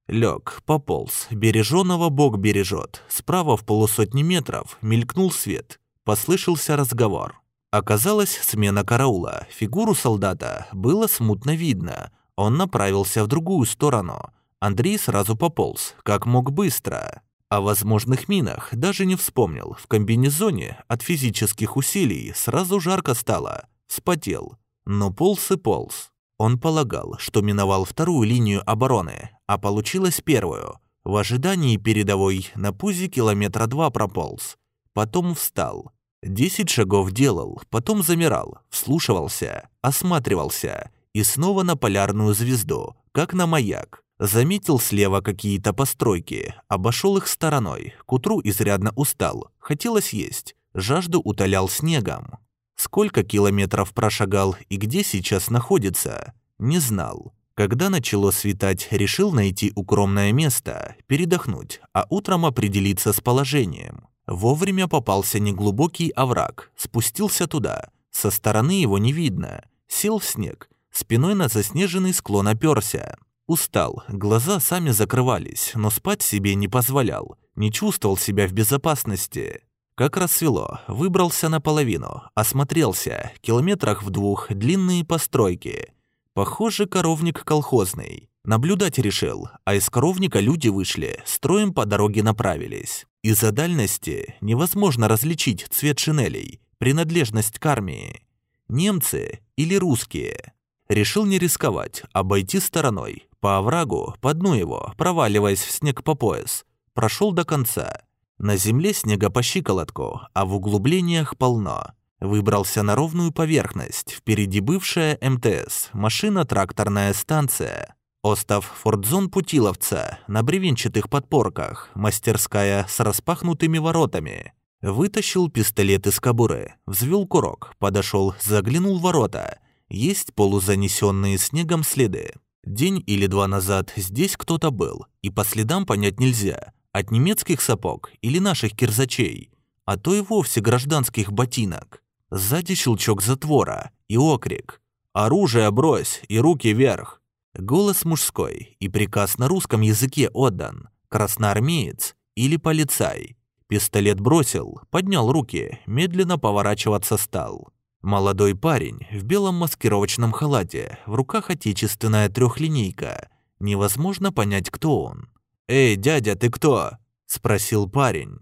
Лег, пополз, береженого Бог бережет. Справа в полусотни метров мелькнул свет. Послышался разговор. Оказалось, смена караула. Фигуру солдата было смутно видно. Он направился в другую сторону. Андрей сразу пополз, как мог быстро. О возможных минах даже не вспомнил. В комбинезоне от физических усилий сразу жарко стало. Спотел. Но полз и полз. Он полагал, что миновал вторую линию обороны, а получилось первую. В ожидании передовой на пузе километра два прополз. Потом встал. Десять шагов делал, потом замирал, вслушивался, осматривался и снова на полярную звезду, как на маяк. Заметил слева какие-то постройки, обошел их стороной, к утру изрядно устал, хотелось есть, жажду утолял снегом. Сколько километров прошагал и где сейчас находится, не знал. Когда начало светать, решил найти укромное место, передохнуть, а утром определиться с положением. Вовремя попался неглубокий овраг, спустился туда. Со стороны его не видно. Сел в снег, спиной на заснеженный склон оперся. Устал, глаза сами закрывались, но спать себе не позволял, не чувствовал себя в безопасности. Как рассвело, выбрался наполовину, осмотрелся, километрах в двух длинные постройки. Похоже, коровник колхозный. Наблюдать решил, а из коровника люди вышли, строем по дороге направились. Из-за дальности невозможно различить цвет шинелей, принадлежность к армии. Немцы или русские. Решил не рисковать, обойти стороной, по оврагу, по дну его, проваливаясь в снег по пояс. Прошел до конца. На земле снега по щиколотку, а в углублениях полно. Выбрался на ровную поверхность, впереди бывшая МТС, машина-тракторная станция. Остав фордзон Путиловца на бревенчатых подпорках, мастерская с распахнутыми воротами. Вытащил пистолет из кобуры, взвел курок, подошел, заглянул в ворота. Есть полузанесенные снегом следы. День или два назад здесь кто-то был, и по следам понять нельзя, от немецких сапог или наших кирзачей, а то и вовсе гражданских ботинок. Сзади щелчок затвора и окрик. «Оружие брось и руки вверх!» Голос мужской и приказ на русском языке отдан. Красноармеец или полицай. Пистолет бросил, поднял руки, медленно поворачиваться стал. Молодой парень в белом маскировочном халате, в руках отечественная трехлинейка. Невозможно понять, кто он. «Эй, дядя, ты кто?» – спросил парень.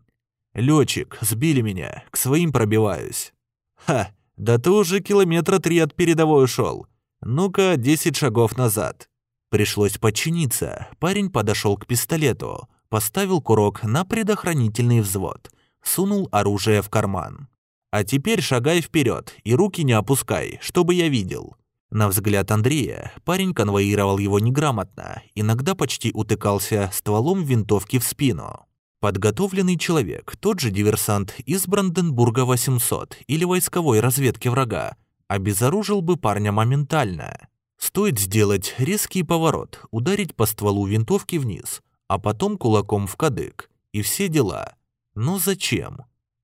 Летчик, сбили меня, к своим пробиваюсь». «Ха, да ты уже километра три от передовой ушел. Ну-ка, десять шагов назад». Пришлось подчиниться. Парень подошел к пистолету, поставил курок на предохранительный взвод, сунул оружие в карман. А теперь шагай вперед и руки не опускай, чтобы я видел». На взгляд Андрея, парень конвоировал его неграмотно, иногда почти утыкался стволом винтовки в спину. Подготовленный человек, тот же диверсант из Бранденбурга 800 или войсковой разведки врага, обезоружил бы парня моментально. Стоит сделать резкий поворот, ударить по стволу винтовки вниз, а потом кулаком в кадык, и все дела. Но зачем?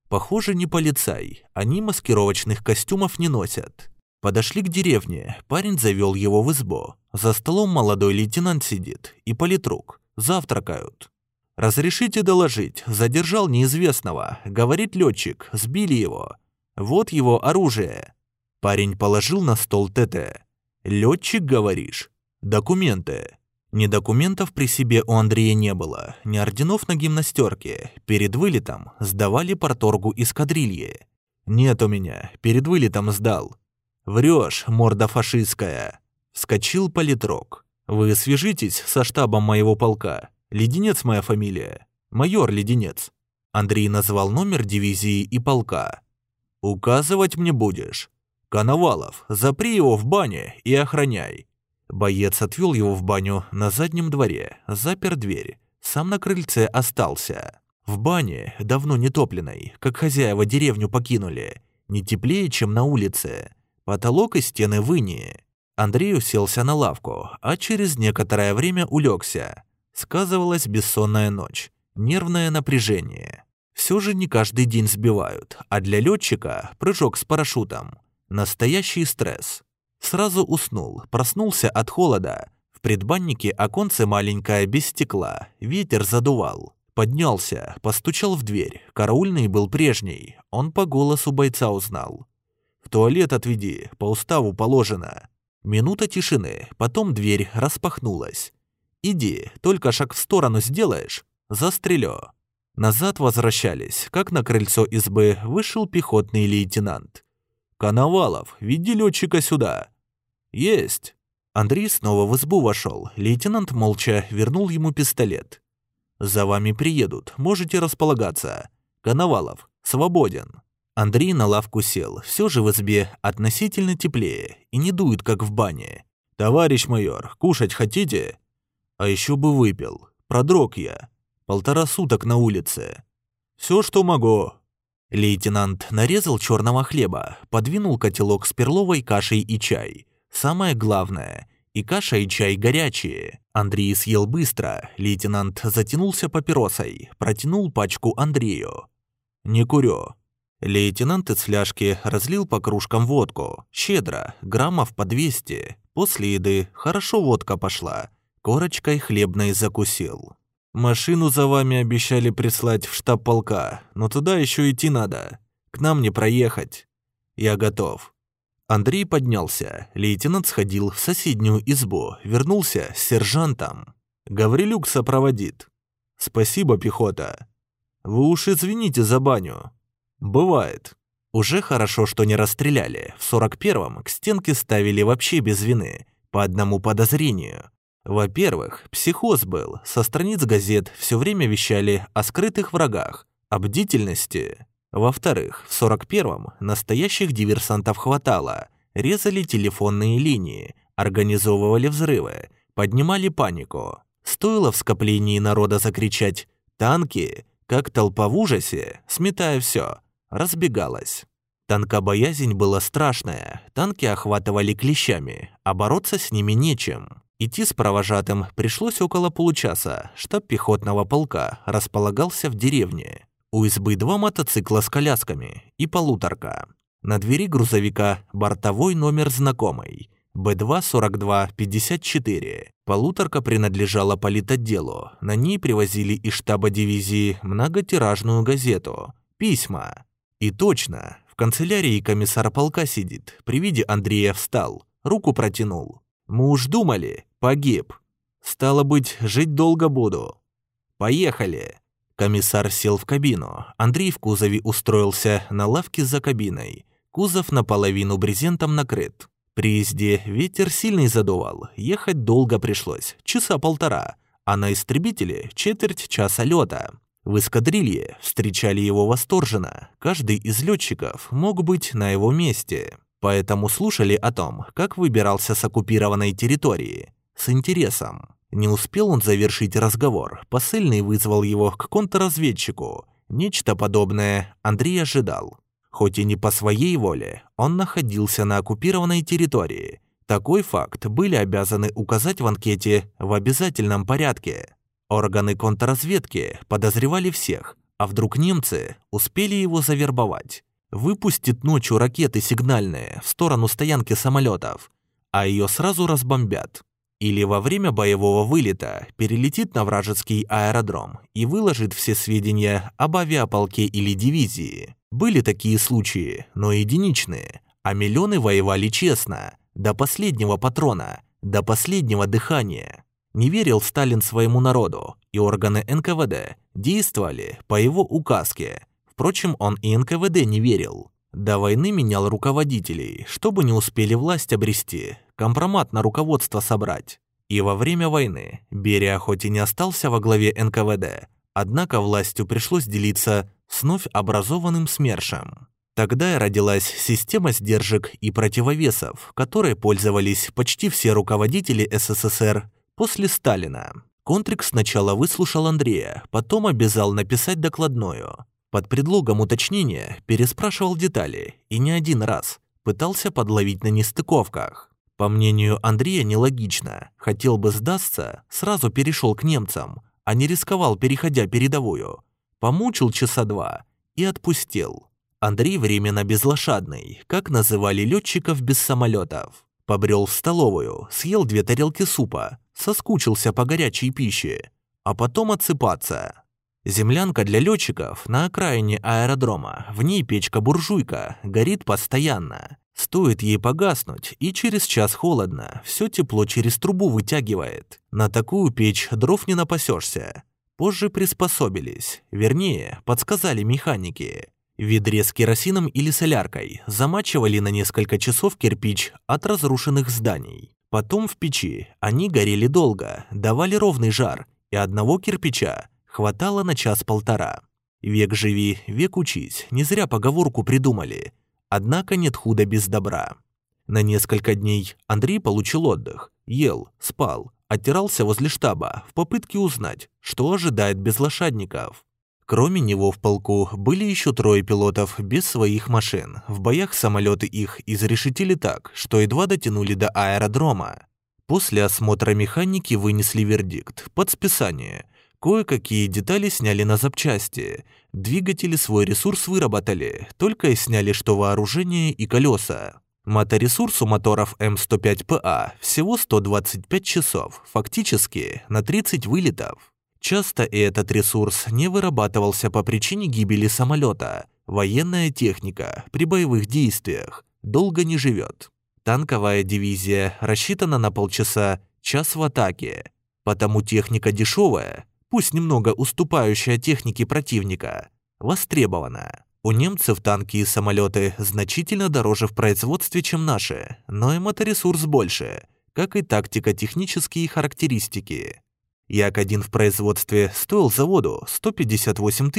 Похоже, не полицай, они маскировочных костюмов не носят. Подошли к деревне, парень завел его в избу. За столом молодой лейтенант сидит и политрук. Завтракают. «Разрешите доложить, задержал неизвестного. Говорит летчик, сбили его. Вот его оружие». Парень положил на стол ТТ. «Летчик, говоришь? Документы». Ни документов при себе у Андрея не было, ни орденов на гимнастерке. Перед вылетом сдавали порторгу эскадрильи. «Нет у меня, перед вылетом сдал». «Врешь, морда фашистская!» Вскочил политрок. «Вы свяжитесь со штабом моего полка. Леденец моя фамилия. Майор Леденец». Андрей назвал номер дивизии и полка. «Указывать мне будешь. Коновалов, запри его в бане и охраняй. Боец отвел его в баню на заднем дворе, запер дверь, сам на крыльце остался. В бане, давно не топленной, как хозяева деревню покинули, не теплее, чем на улице. Потолок и стены выни. Андрей уселся на лавку, а через некоторое время улегся. Сказывалась бессонная ночь, нервное напряжение. Все же не каждый день сбивают, а для летчика прыжок с парашютом – настоящий стресс. Сразу уснул, проснулся от холода. В предбаннике оконце маленькое, без стекла, ветер задувал. Поднялся, постучал в дверь. Караульный был прежний, он по голосу бойца узнал. «В туалет отведи, по уставу положено». Минута тишины, потом дверь распахнулась. «Иди, только шаг в сторону сделаешь, застрелю». Назад возвращались, как на крыльцо избы вышел пехотный лейтенант. «Коновалов, веди летчика сюда!» «Есть!» Андрей снова в избу вошел. Лейтенант молча вернул ему пистолет. «За вами приедут, можете располагаться. Коновалов, свободен». Андрей на лавку сел, все же в избе относительно теплее и не дует, как в бане. «Товарищ майор, кушать хотите?» «А еще бы выпил. Продрог я. Полтора суток на улице. Все, что могу». Лейтенант нарезал черного хлеба, подвинул котелок с перловой кашей и чай. Самое главное, и каша и чай горячие. Андрей съел быстро, лейтенант затянулся папиросой, протянул пачку Андрею. «Не курю». Лейтенант из фляжки разлил по кружкам водку, щедро, граммов по 200. После еды хорошо водка пошла, корочкой хлебной закусил. «Машину за вами обещали прислать в штаб полка, но туда еще идти надо. К нам не проехать. Я готов». Андрей поднялся. Лейтенант сходил в соседнюю избу, вернулся с сержантом. Гаврилюк сопроводит. «Спасибо, пехота. Вы уж извините за баню. Бывает. Уже хорошо, что не расстреляли. В 41-м к стенке ставили вообще без вины, по одному подозрению. Во-первых, психоз был. Со страниц газет все время вещали о скрытых врагах, о бдительности. Во-вторых, в 41-м настоящих диверсантов хватало. Резали телефонные линии, организовывали взрывы, поднимали панику. Стоило в скоплении народа закричать «Танки!», как толпа в ужасе, сметая все, разбегалась. Танкобоязнь была страшная, танки охватывали клещами, а бороться с ними нечем. Идти с провожатым пришлось около получаса. Штаб пехотного полка располагался в деревне. У избы два мотоцикла с колясками и полуторка. На двери грузовика бортовой номер знакомый. Б2-42-54. Полуторка принадлежала политотделу. На ней привозили из штаба дивизии многотиражную газету. Письма. И точно, в канцелярии комиссар полка сидит. При виде Андрея встал, руку протянул. Мы уж думали, погиб. Стало быть, жить долго буду. Поехали. Комиссар сел в кабину. Андрей в кузове устроился на лавке за кабиной. Кузов наполовину брезентом накрыт. При езде ветер сильный задувал. Ехать долго пришлось, часа полтора. А на истребителе четверть часа лета. В эскадрилье встречали его восторженно. Каждый из летчиков мог быть на его месте. Поэтому слушали о том, как выбирался с оккупированной территории. С интересом. Не успел он завершить разговор. Посыльный вызвал его к контрразведчику. Нечто подобное Андрей ожидал. Хоть и не по своей воле, он находился на оккупированной территории. Такой факт были обязаны указать в анкете в обязательном порядке. Органы контрразведки подозревали всех, а вдруг немцы успели его завербовать выпустит ночью ракеты сигнальные в сторону стоянки самолетов, а ее сразу разбомбят. Или во время боевого вылета перелетит на вражеский аэродром и выложит все сведения об авиаполке или дивизии. Были такие случаи, но единичные, а миллионы воевали честно, до последнего патрона, до последнего дыхания. Не верил Сталин своему народу, и органы НКВД действовали по его указке – Впрочем, он и НКВД не верил. До войны менял руководителей, чтобы не успели власть обрести, компромат на руководство собрать. И во время войны Берия хоть и не остался во главе НКВД, однако властью пришлось делиться с вновь образованным СМЕРШем. Тогда и родилась система сдержек и противовесов, которой пользовались почти все руководители СССР после Сталина. Контрикс сначала выслушал Андрея, потом обязал написать докладную. Под предлогом уточнения переспрашивал детали и не один раз пытался подловить на нестыковках. По мнению Андрея, нелогично. Хотел бы сдастся, сразу перешел к немцам, а не рисковал, переходя передовую. Помучил часа два и отпустил. Андрей временно безлошадный, как называли летчиков без самолетов. Побрел в столовую, съел две тарелки супа, соскучился по горячей пище, а потом отсыпаться. Землянка для летчиков на окраине аэродрома. В ней печка-буржуйка, горит постоянно. Стоит ей погаснуть, и через час холодно, все тепло через трубу вытягивает. На такую печь дров не напасешься. Позже приспособились, вернее, подсказали механики. В ведре с керосином или соляркой замачивали на несколько часов кирпич от разрушенных зданий. Потом в печи они горели долго, давали ровный жар, и одного кирпича хватало на час-полтора. Век живи, век учись, не зря поговорку придумали. Однако нет худа без добра. На несколько дней Андрей получил отдых, ел, спал, оттирался возле штаба в попытке узнать, что ожидает без лошадников. Кроме него в полку были еще трое пилотов без своих машин. В боях самолеты их изрешетили так, что едва дотянули до аэродрома. После осмотра механики вынесли вердикт под списание. Кое-какие детали сняли на запчасти. Двигатели свой ресурс выработали, только и сняли что вооружение и колеса. Моторесурс у моторов М105ПА всего 125 часов, фактически на 30 вылетов. Часто и этот ресурс не вырабатывался по причине гибели самолета. Военная техника при боевых действиях долго не живет. Танковая дивизия рассчитана на полчаса, час в атаке. Потому техника дешевая, пусть немного уступающая технике противника, востребована. У немцев танки и самолеты значительно дороже в производстве, чем наши, но и моторесурс больше, как и тактико-технические характеристики. Як-1 в производстве стоил заводу 158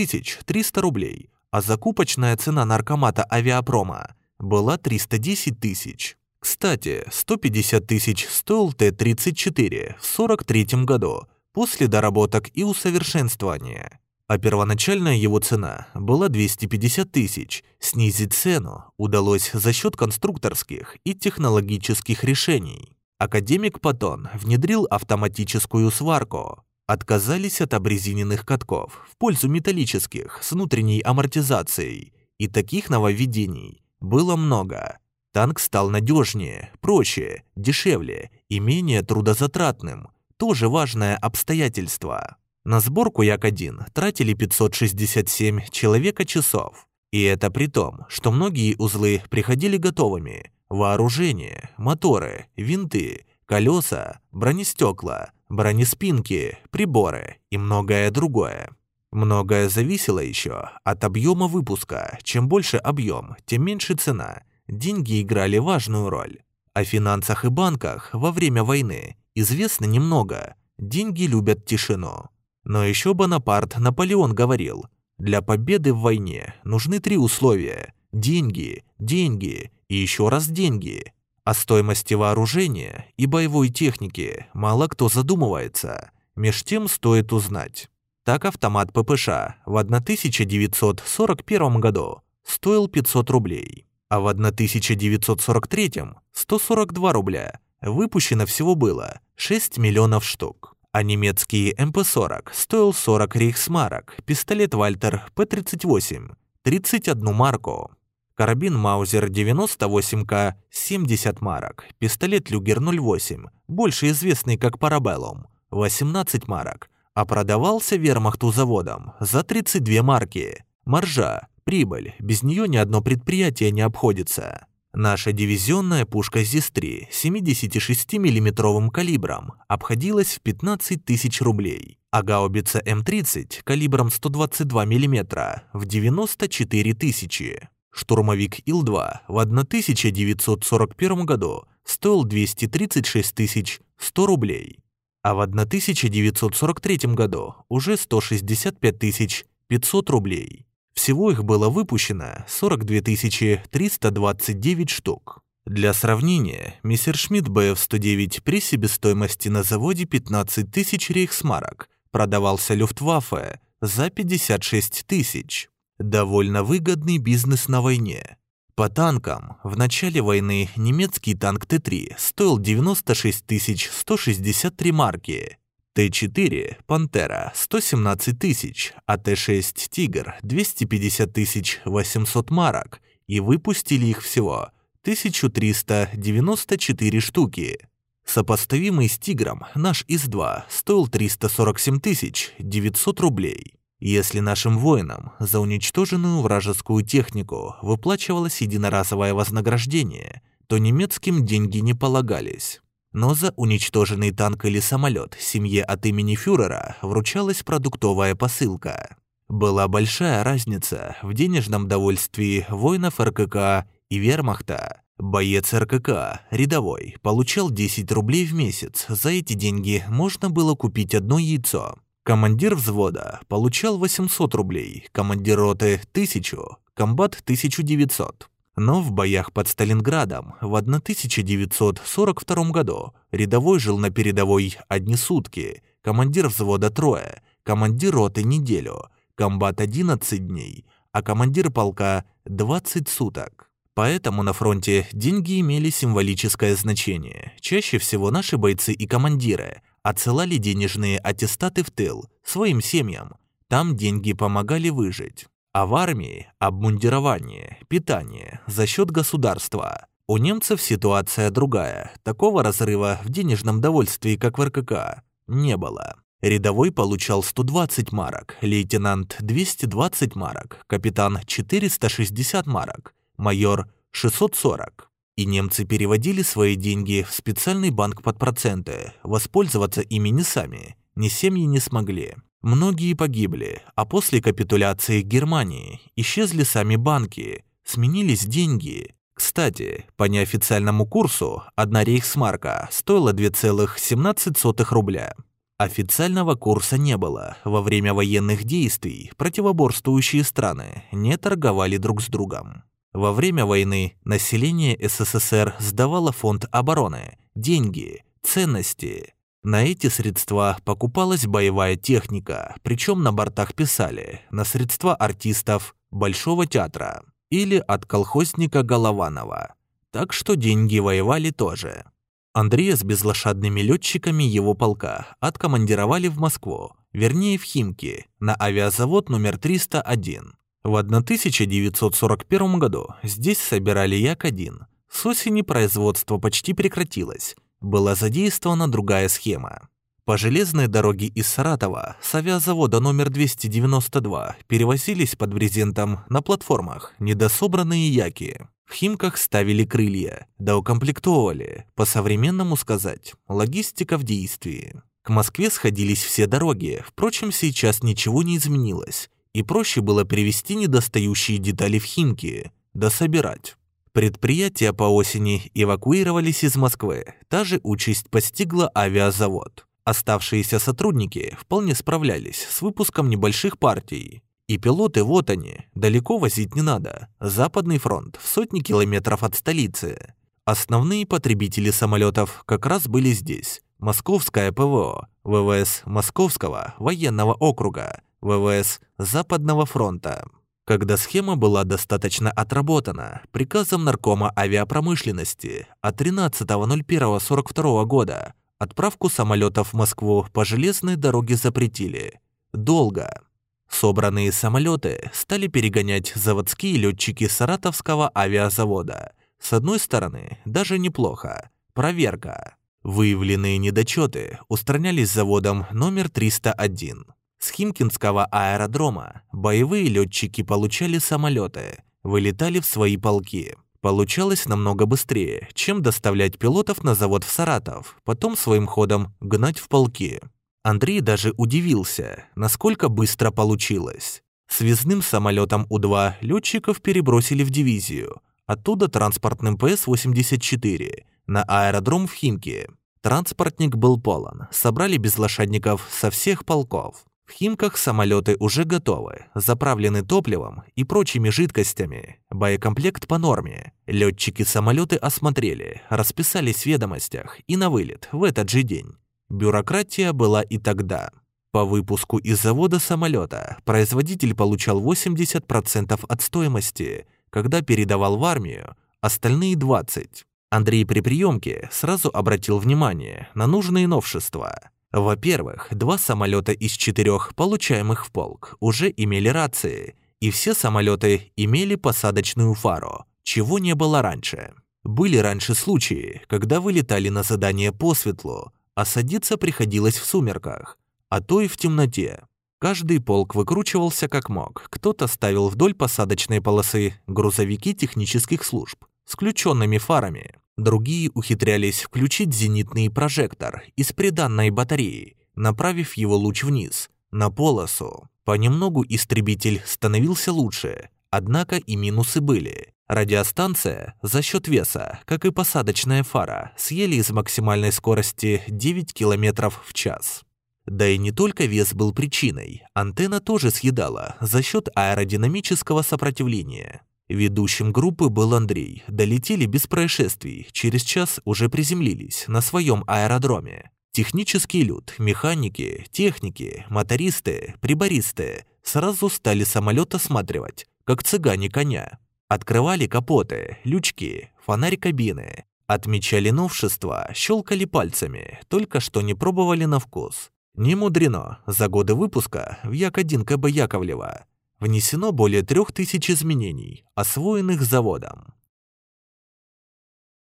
300 рублей, а закупочная цена наркомата авиапрома была 310 тысяч. Кстати, 150 тысяч стоил Т-34 в 43 году, после доработок и усовершенствования а первоначальная его цена была 250 тысяч. Снизить цену удалось за счет конструкторских и технологических решений. Академик Патон внедрил автоматическую сварку. Отказались от обрезиненных катков в пользу металлических с внутренней амортизацией. И таких нововведений было много. Танк стал надежнее, проще, дешевле и менее трудозатратным. Тоже важное обстоятельство. На сборку Як-1 тратили 567 человека часов. И это при том, что многие узлы приходили готовыми. Вооружение, моторы, винты, колеса, бронестекла, бронеспинки, приборы и многое другое. Многое зависело еще от объема выпуска. Чем больше объем, тем меньше цена. Деньги играли важную роль. О финансах и банках во время войны известно немного. Деньги любят тишину. Но еще Бонапарт Наполеон говорил, для победы в войне нужны три условия – деньги, деньги и еще раз деньги. О стоимости вооружения и боевой техники мало кто задумывается, меж тем стоит узнать. Так автомат ППШ в 1941 году стоил 500 рублей, а в 1943 – 142 рубля. Выпущено всего было 6 миллионов штук а немецкий МП-40 стоил 40 рейхсмарок, пистолет Вальтер П-38 – 31 марку, карабин Маузер 98К – 70 марок, пистолет Люгер 08, больше известный как Парабеллум – 18 марок, а продавался вермахту заводом за 32 марки. Маржа, прибыль, без нее ни одно предприятие не обходится. Наша дивизионная пушка ЗИС-3 76 миллиметровым калибром обходилась в 15 тысяч рублей, а гаубица М-30 калибром 122 мм в 94 тысячи. Штурмовик Ил-2 в 1941 году стоил 236 тысяч 100 рублей, а в 1943 году уже 165 тысяч 500 рублей. Всего их было выпущено 42 329 штук. Для сравнения, Мессершмитт БФ-109 при себестоимости на заводе 15 тысяч рейхсмарок продавался Люфтваффе за 56 тысяч. Довольно выгодный бизнес на войне. По танкам, в начале войны немецкий танк Т-3 стоил 96 163 марки, Т4 «Пантера» 117 тысяч, а Т6 «Тигр» 250 тысяч 800 марок, и выпустили их всего 1394 штуки. Сопоставимый с «Тигром» наш ИС-2 стоил 347 тысяч 900 рублей. Если нашим воинам за уничтоженную вражескую технику выплачивалось единоразовое вознаграждение, то немецким деньги не полагались но за уничтоженный танк или самолет семье от имени фюрера вручалась продуктовая посылка. Была большая разница в денежном довольствии воинов РКК и вермахта. Боец РКК, рядовой, получал 10 рублей в месяц. За эти деньги можно было купить одно яйцо. Командир взвода получал 800 рублей, командир роты – 1000, комбат – 1900. Но в боях под Сталинградом в 1942 году рядовой жил на передовой одни сутки, командир взвода трое, командир роты неделю, комбат 11 дней, а командир полка 20 суток. Поэтому на фронте деньги имели символическое значение. Чаще всего наши бойцы и командиры отсылали денежные аттестаты в тыл, своим семьям. Там деньги помогали выжить. А в армии – обмундирование, питание за счет государства. У немцев ситуация другая. Такого разрыва в денежном довольствии, как в РКК, не было. Рядовой получал 120 марок, лейтенант – 220 марок, капитан – 460 марок, майор – 640. И немцы переводили свои деньги в специальный банк под проценты. Воспользоваться ими не сами, ни семьи не смогли. Многие погибли, а после капитуляции Германии исчезли сами банки, сменились деньги. Кстати, по неофициальному курсу одна рейхсмарка стоила 2,17 рубля. Официального курса не было. Во время военных действий противоборствующие страны не торговали друг с другом. Во время войны население СССР сдавало фонд обороны, деньги, ценности. На эти средства покупалась боевая техника, причем на бортах писали «на средства артистов Большого театра» или от колхозника Голованова. Так что деньги воевали тоже. Андрея с безлошадными летчиками его полка откомандировали в Москву, вернее в Химки, на авиазавод номер 301. В 1941 году здесь собирали Як-1. С осени производство почти прекратилось, была задействована другая схема. По железной дороге из Саратова с авиазавода номер 292 перевозились под брезентом на платформах недособранные яки. В Химках ставили крылья, доукомплектовывали, по-современному сказать, логистика в действии. К Москве сходились все дороги, впрочем, сейчас ничего не изменилось, и проще было перевести недостающие детали в Химки, дособирать. Предприятия по осени эвакуировались из Москвы. Та же участь постигла авиазавод. Оставшиеся сотрудники вполне справлялись с выпуском небольших партий. И пилоты вот они, далеко возить не надо. Западный фронт в сотни километров от столицы. Основные потребители самолетов как раз были здесь. Московское ПВО, ВВС Московского военного округа, ВВС Западного фронта. Когда схема была достаточно отработана, приказом Наркома авиапромышленности от 13.01.42 года отправку самолетов в Москву по железной дороге запретили. Долго. Собранные самолеты стали перегонять заводские летчики Саратовского авиазавода. С одной стороны, даже неплохо. Проверка. Выявленные недочеты устранялись заводом номер 301. С Химкинского аэродрома боевые летчики получали самолеты, вылетали в свои полки. Получалось намного быстрее, чем доставлять пилотов на завод в Саратов, потом своим ходом гнать в полки. Андрей даже удивился, насколько быстро получилось. Связным самолетом У-2 летчиков перебросили в дивизию, оттуда транспортным ПС-84 на аэродром в Химки. Транспортник был полон, собрали безлошадников со всех полков. В Химках самолеты уже готовы, заправлены топливом и прочими жидкостями. Боекомплект по норме. Летчики самолеты осмотрели, расписались в ведомостях и на вылет в этот же день. Бюрократия была и тогда. По выпуску из завода самолета производитель получал 80% от стоимости, когда передавал в армию остальные 20%. Андрей при приемке сразу обратил внимание на нужные новшества – во-первых, два самолета из четырех, получаемых в полк, уже имели рации, и все самолеты имели посадочную фару, чего не было раньше. Были раньше случаи, когда вылетали на задание по светлу, а садиться приходилось в сумерках, а то и в темноте. Каждый полк выкручивался как мог. Кто-то ставил вдоль посадочной полосы грузовики технических служб с включенными фарами. Другие ухитрялись включить зенитный прожектор из приданной батареи, направив его луч вниз, на полосу. Понемногу истребитель становился лучше, однако и минусы были. Радиостанция за счет веса, как и посадочная фара, съели из максимальной скорости 9 км в час. Да и не только вес был причиной, антенна тоже съедала за счет аэродинамического сопротивления. Ведущим группы был Андрей. Долетели без происшествий, через час уже приземлились на своем аэродроме. Технический люд, механики, техники, мотористы, прибористы сразу стали самолет осматривать, как цыгане коня. Открывали капоты, лючки, фонарь кабины, отмечали новшества, щелкали пальцами, только что не пробовали на вкус. Не мудрено, за годы выпуска в Як-1 КБ Яковлева внесено более трех тысяч изменений, освоенных заводом.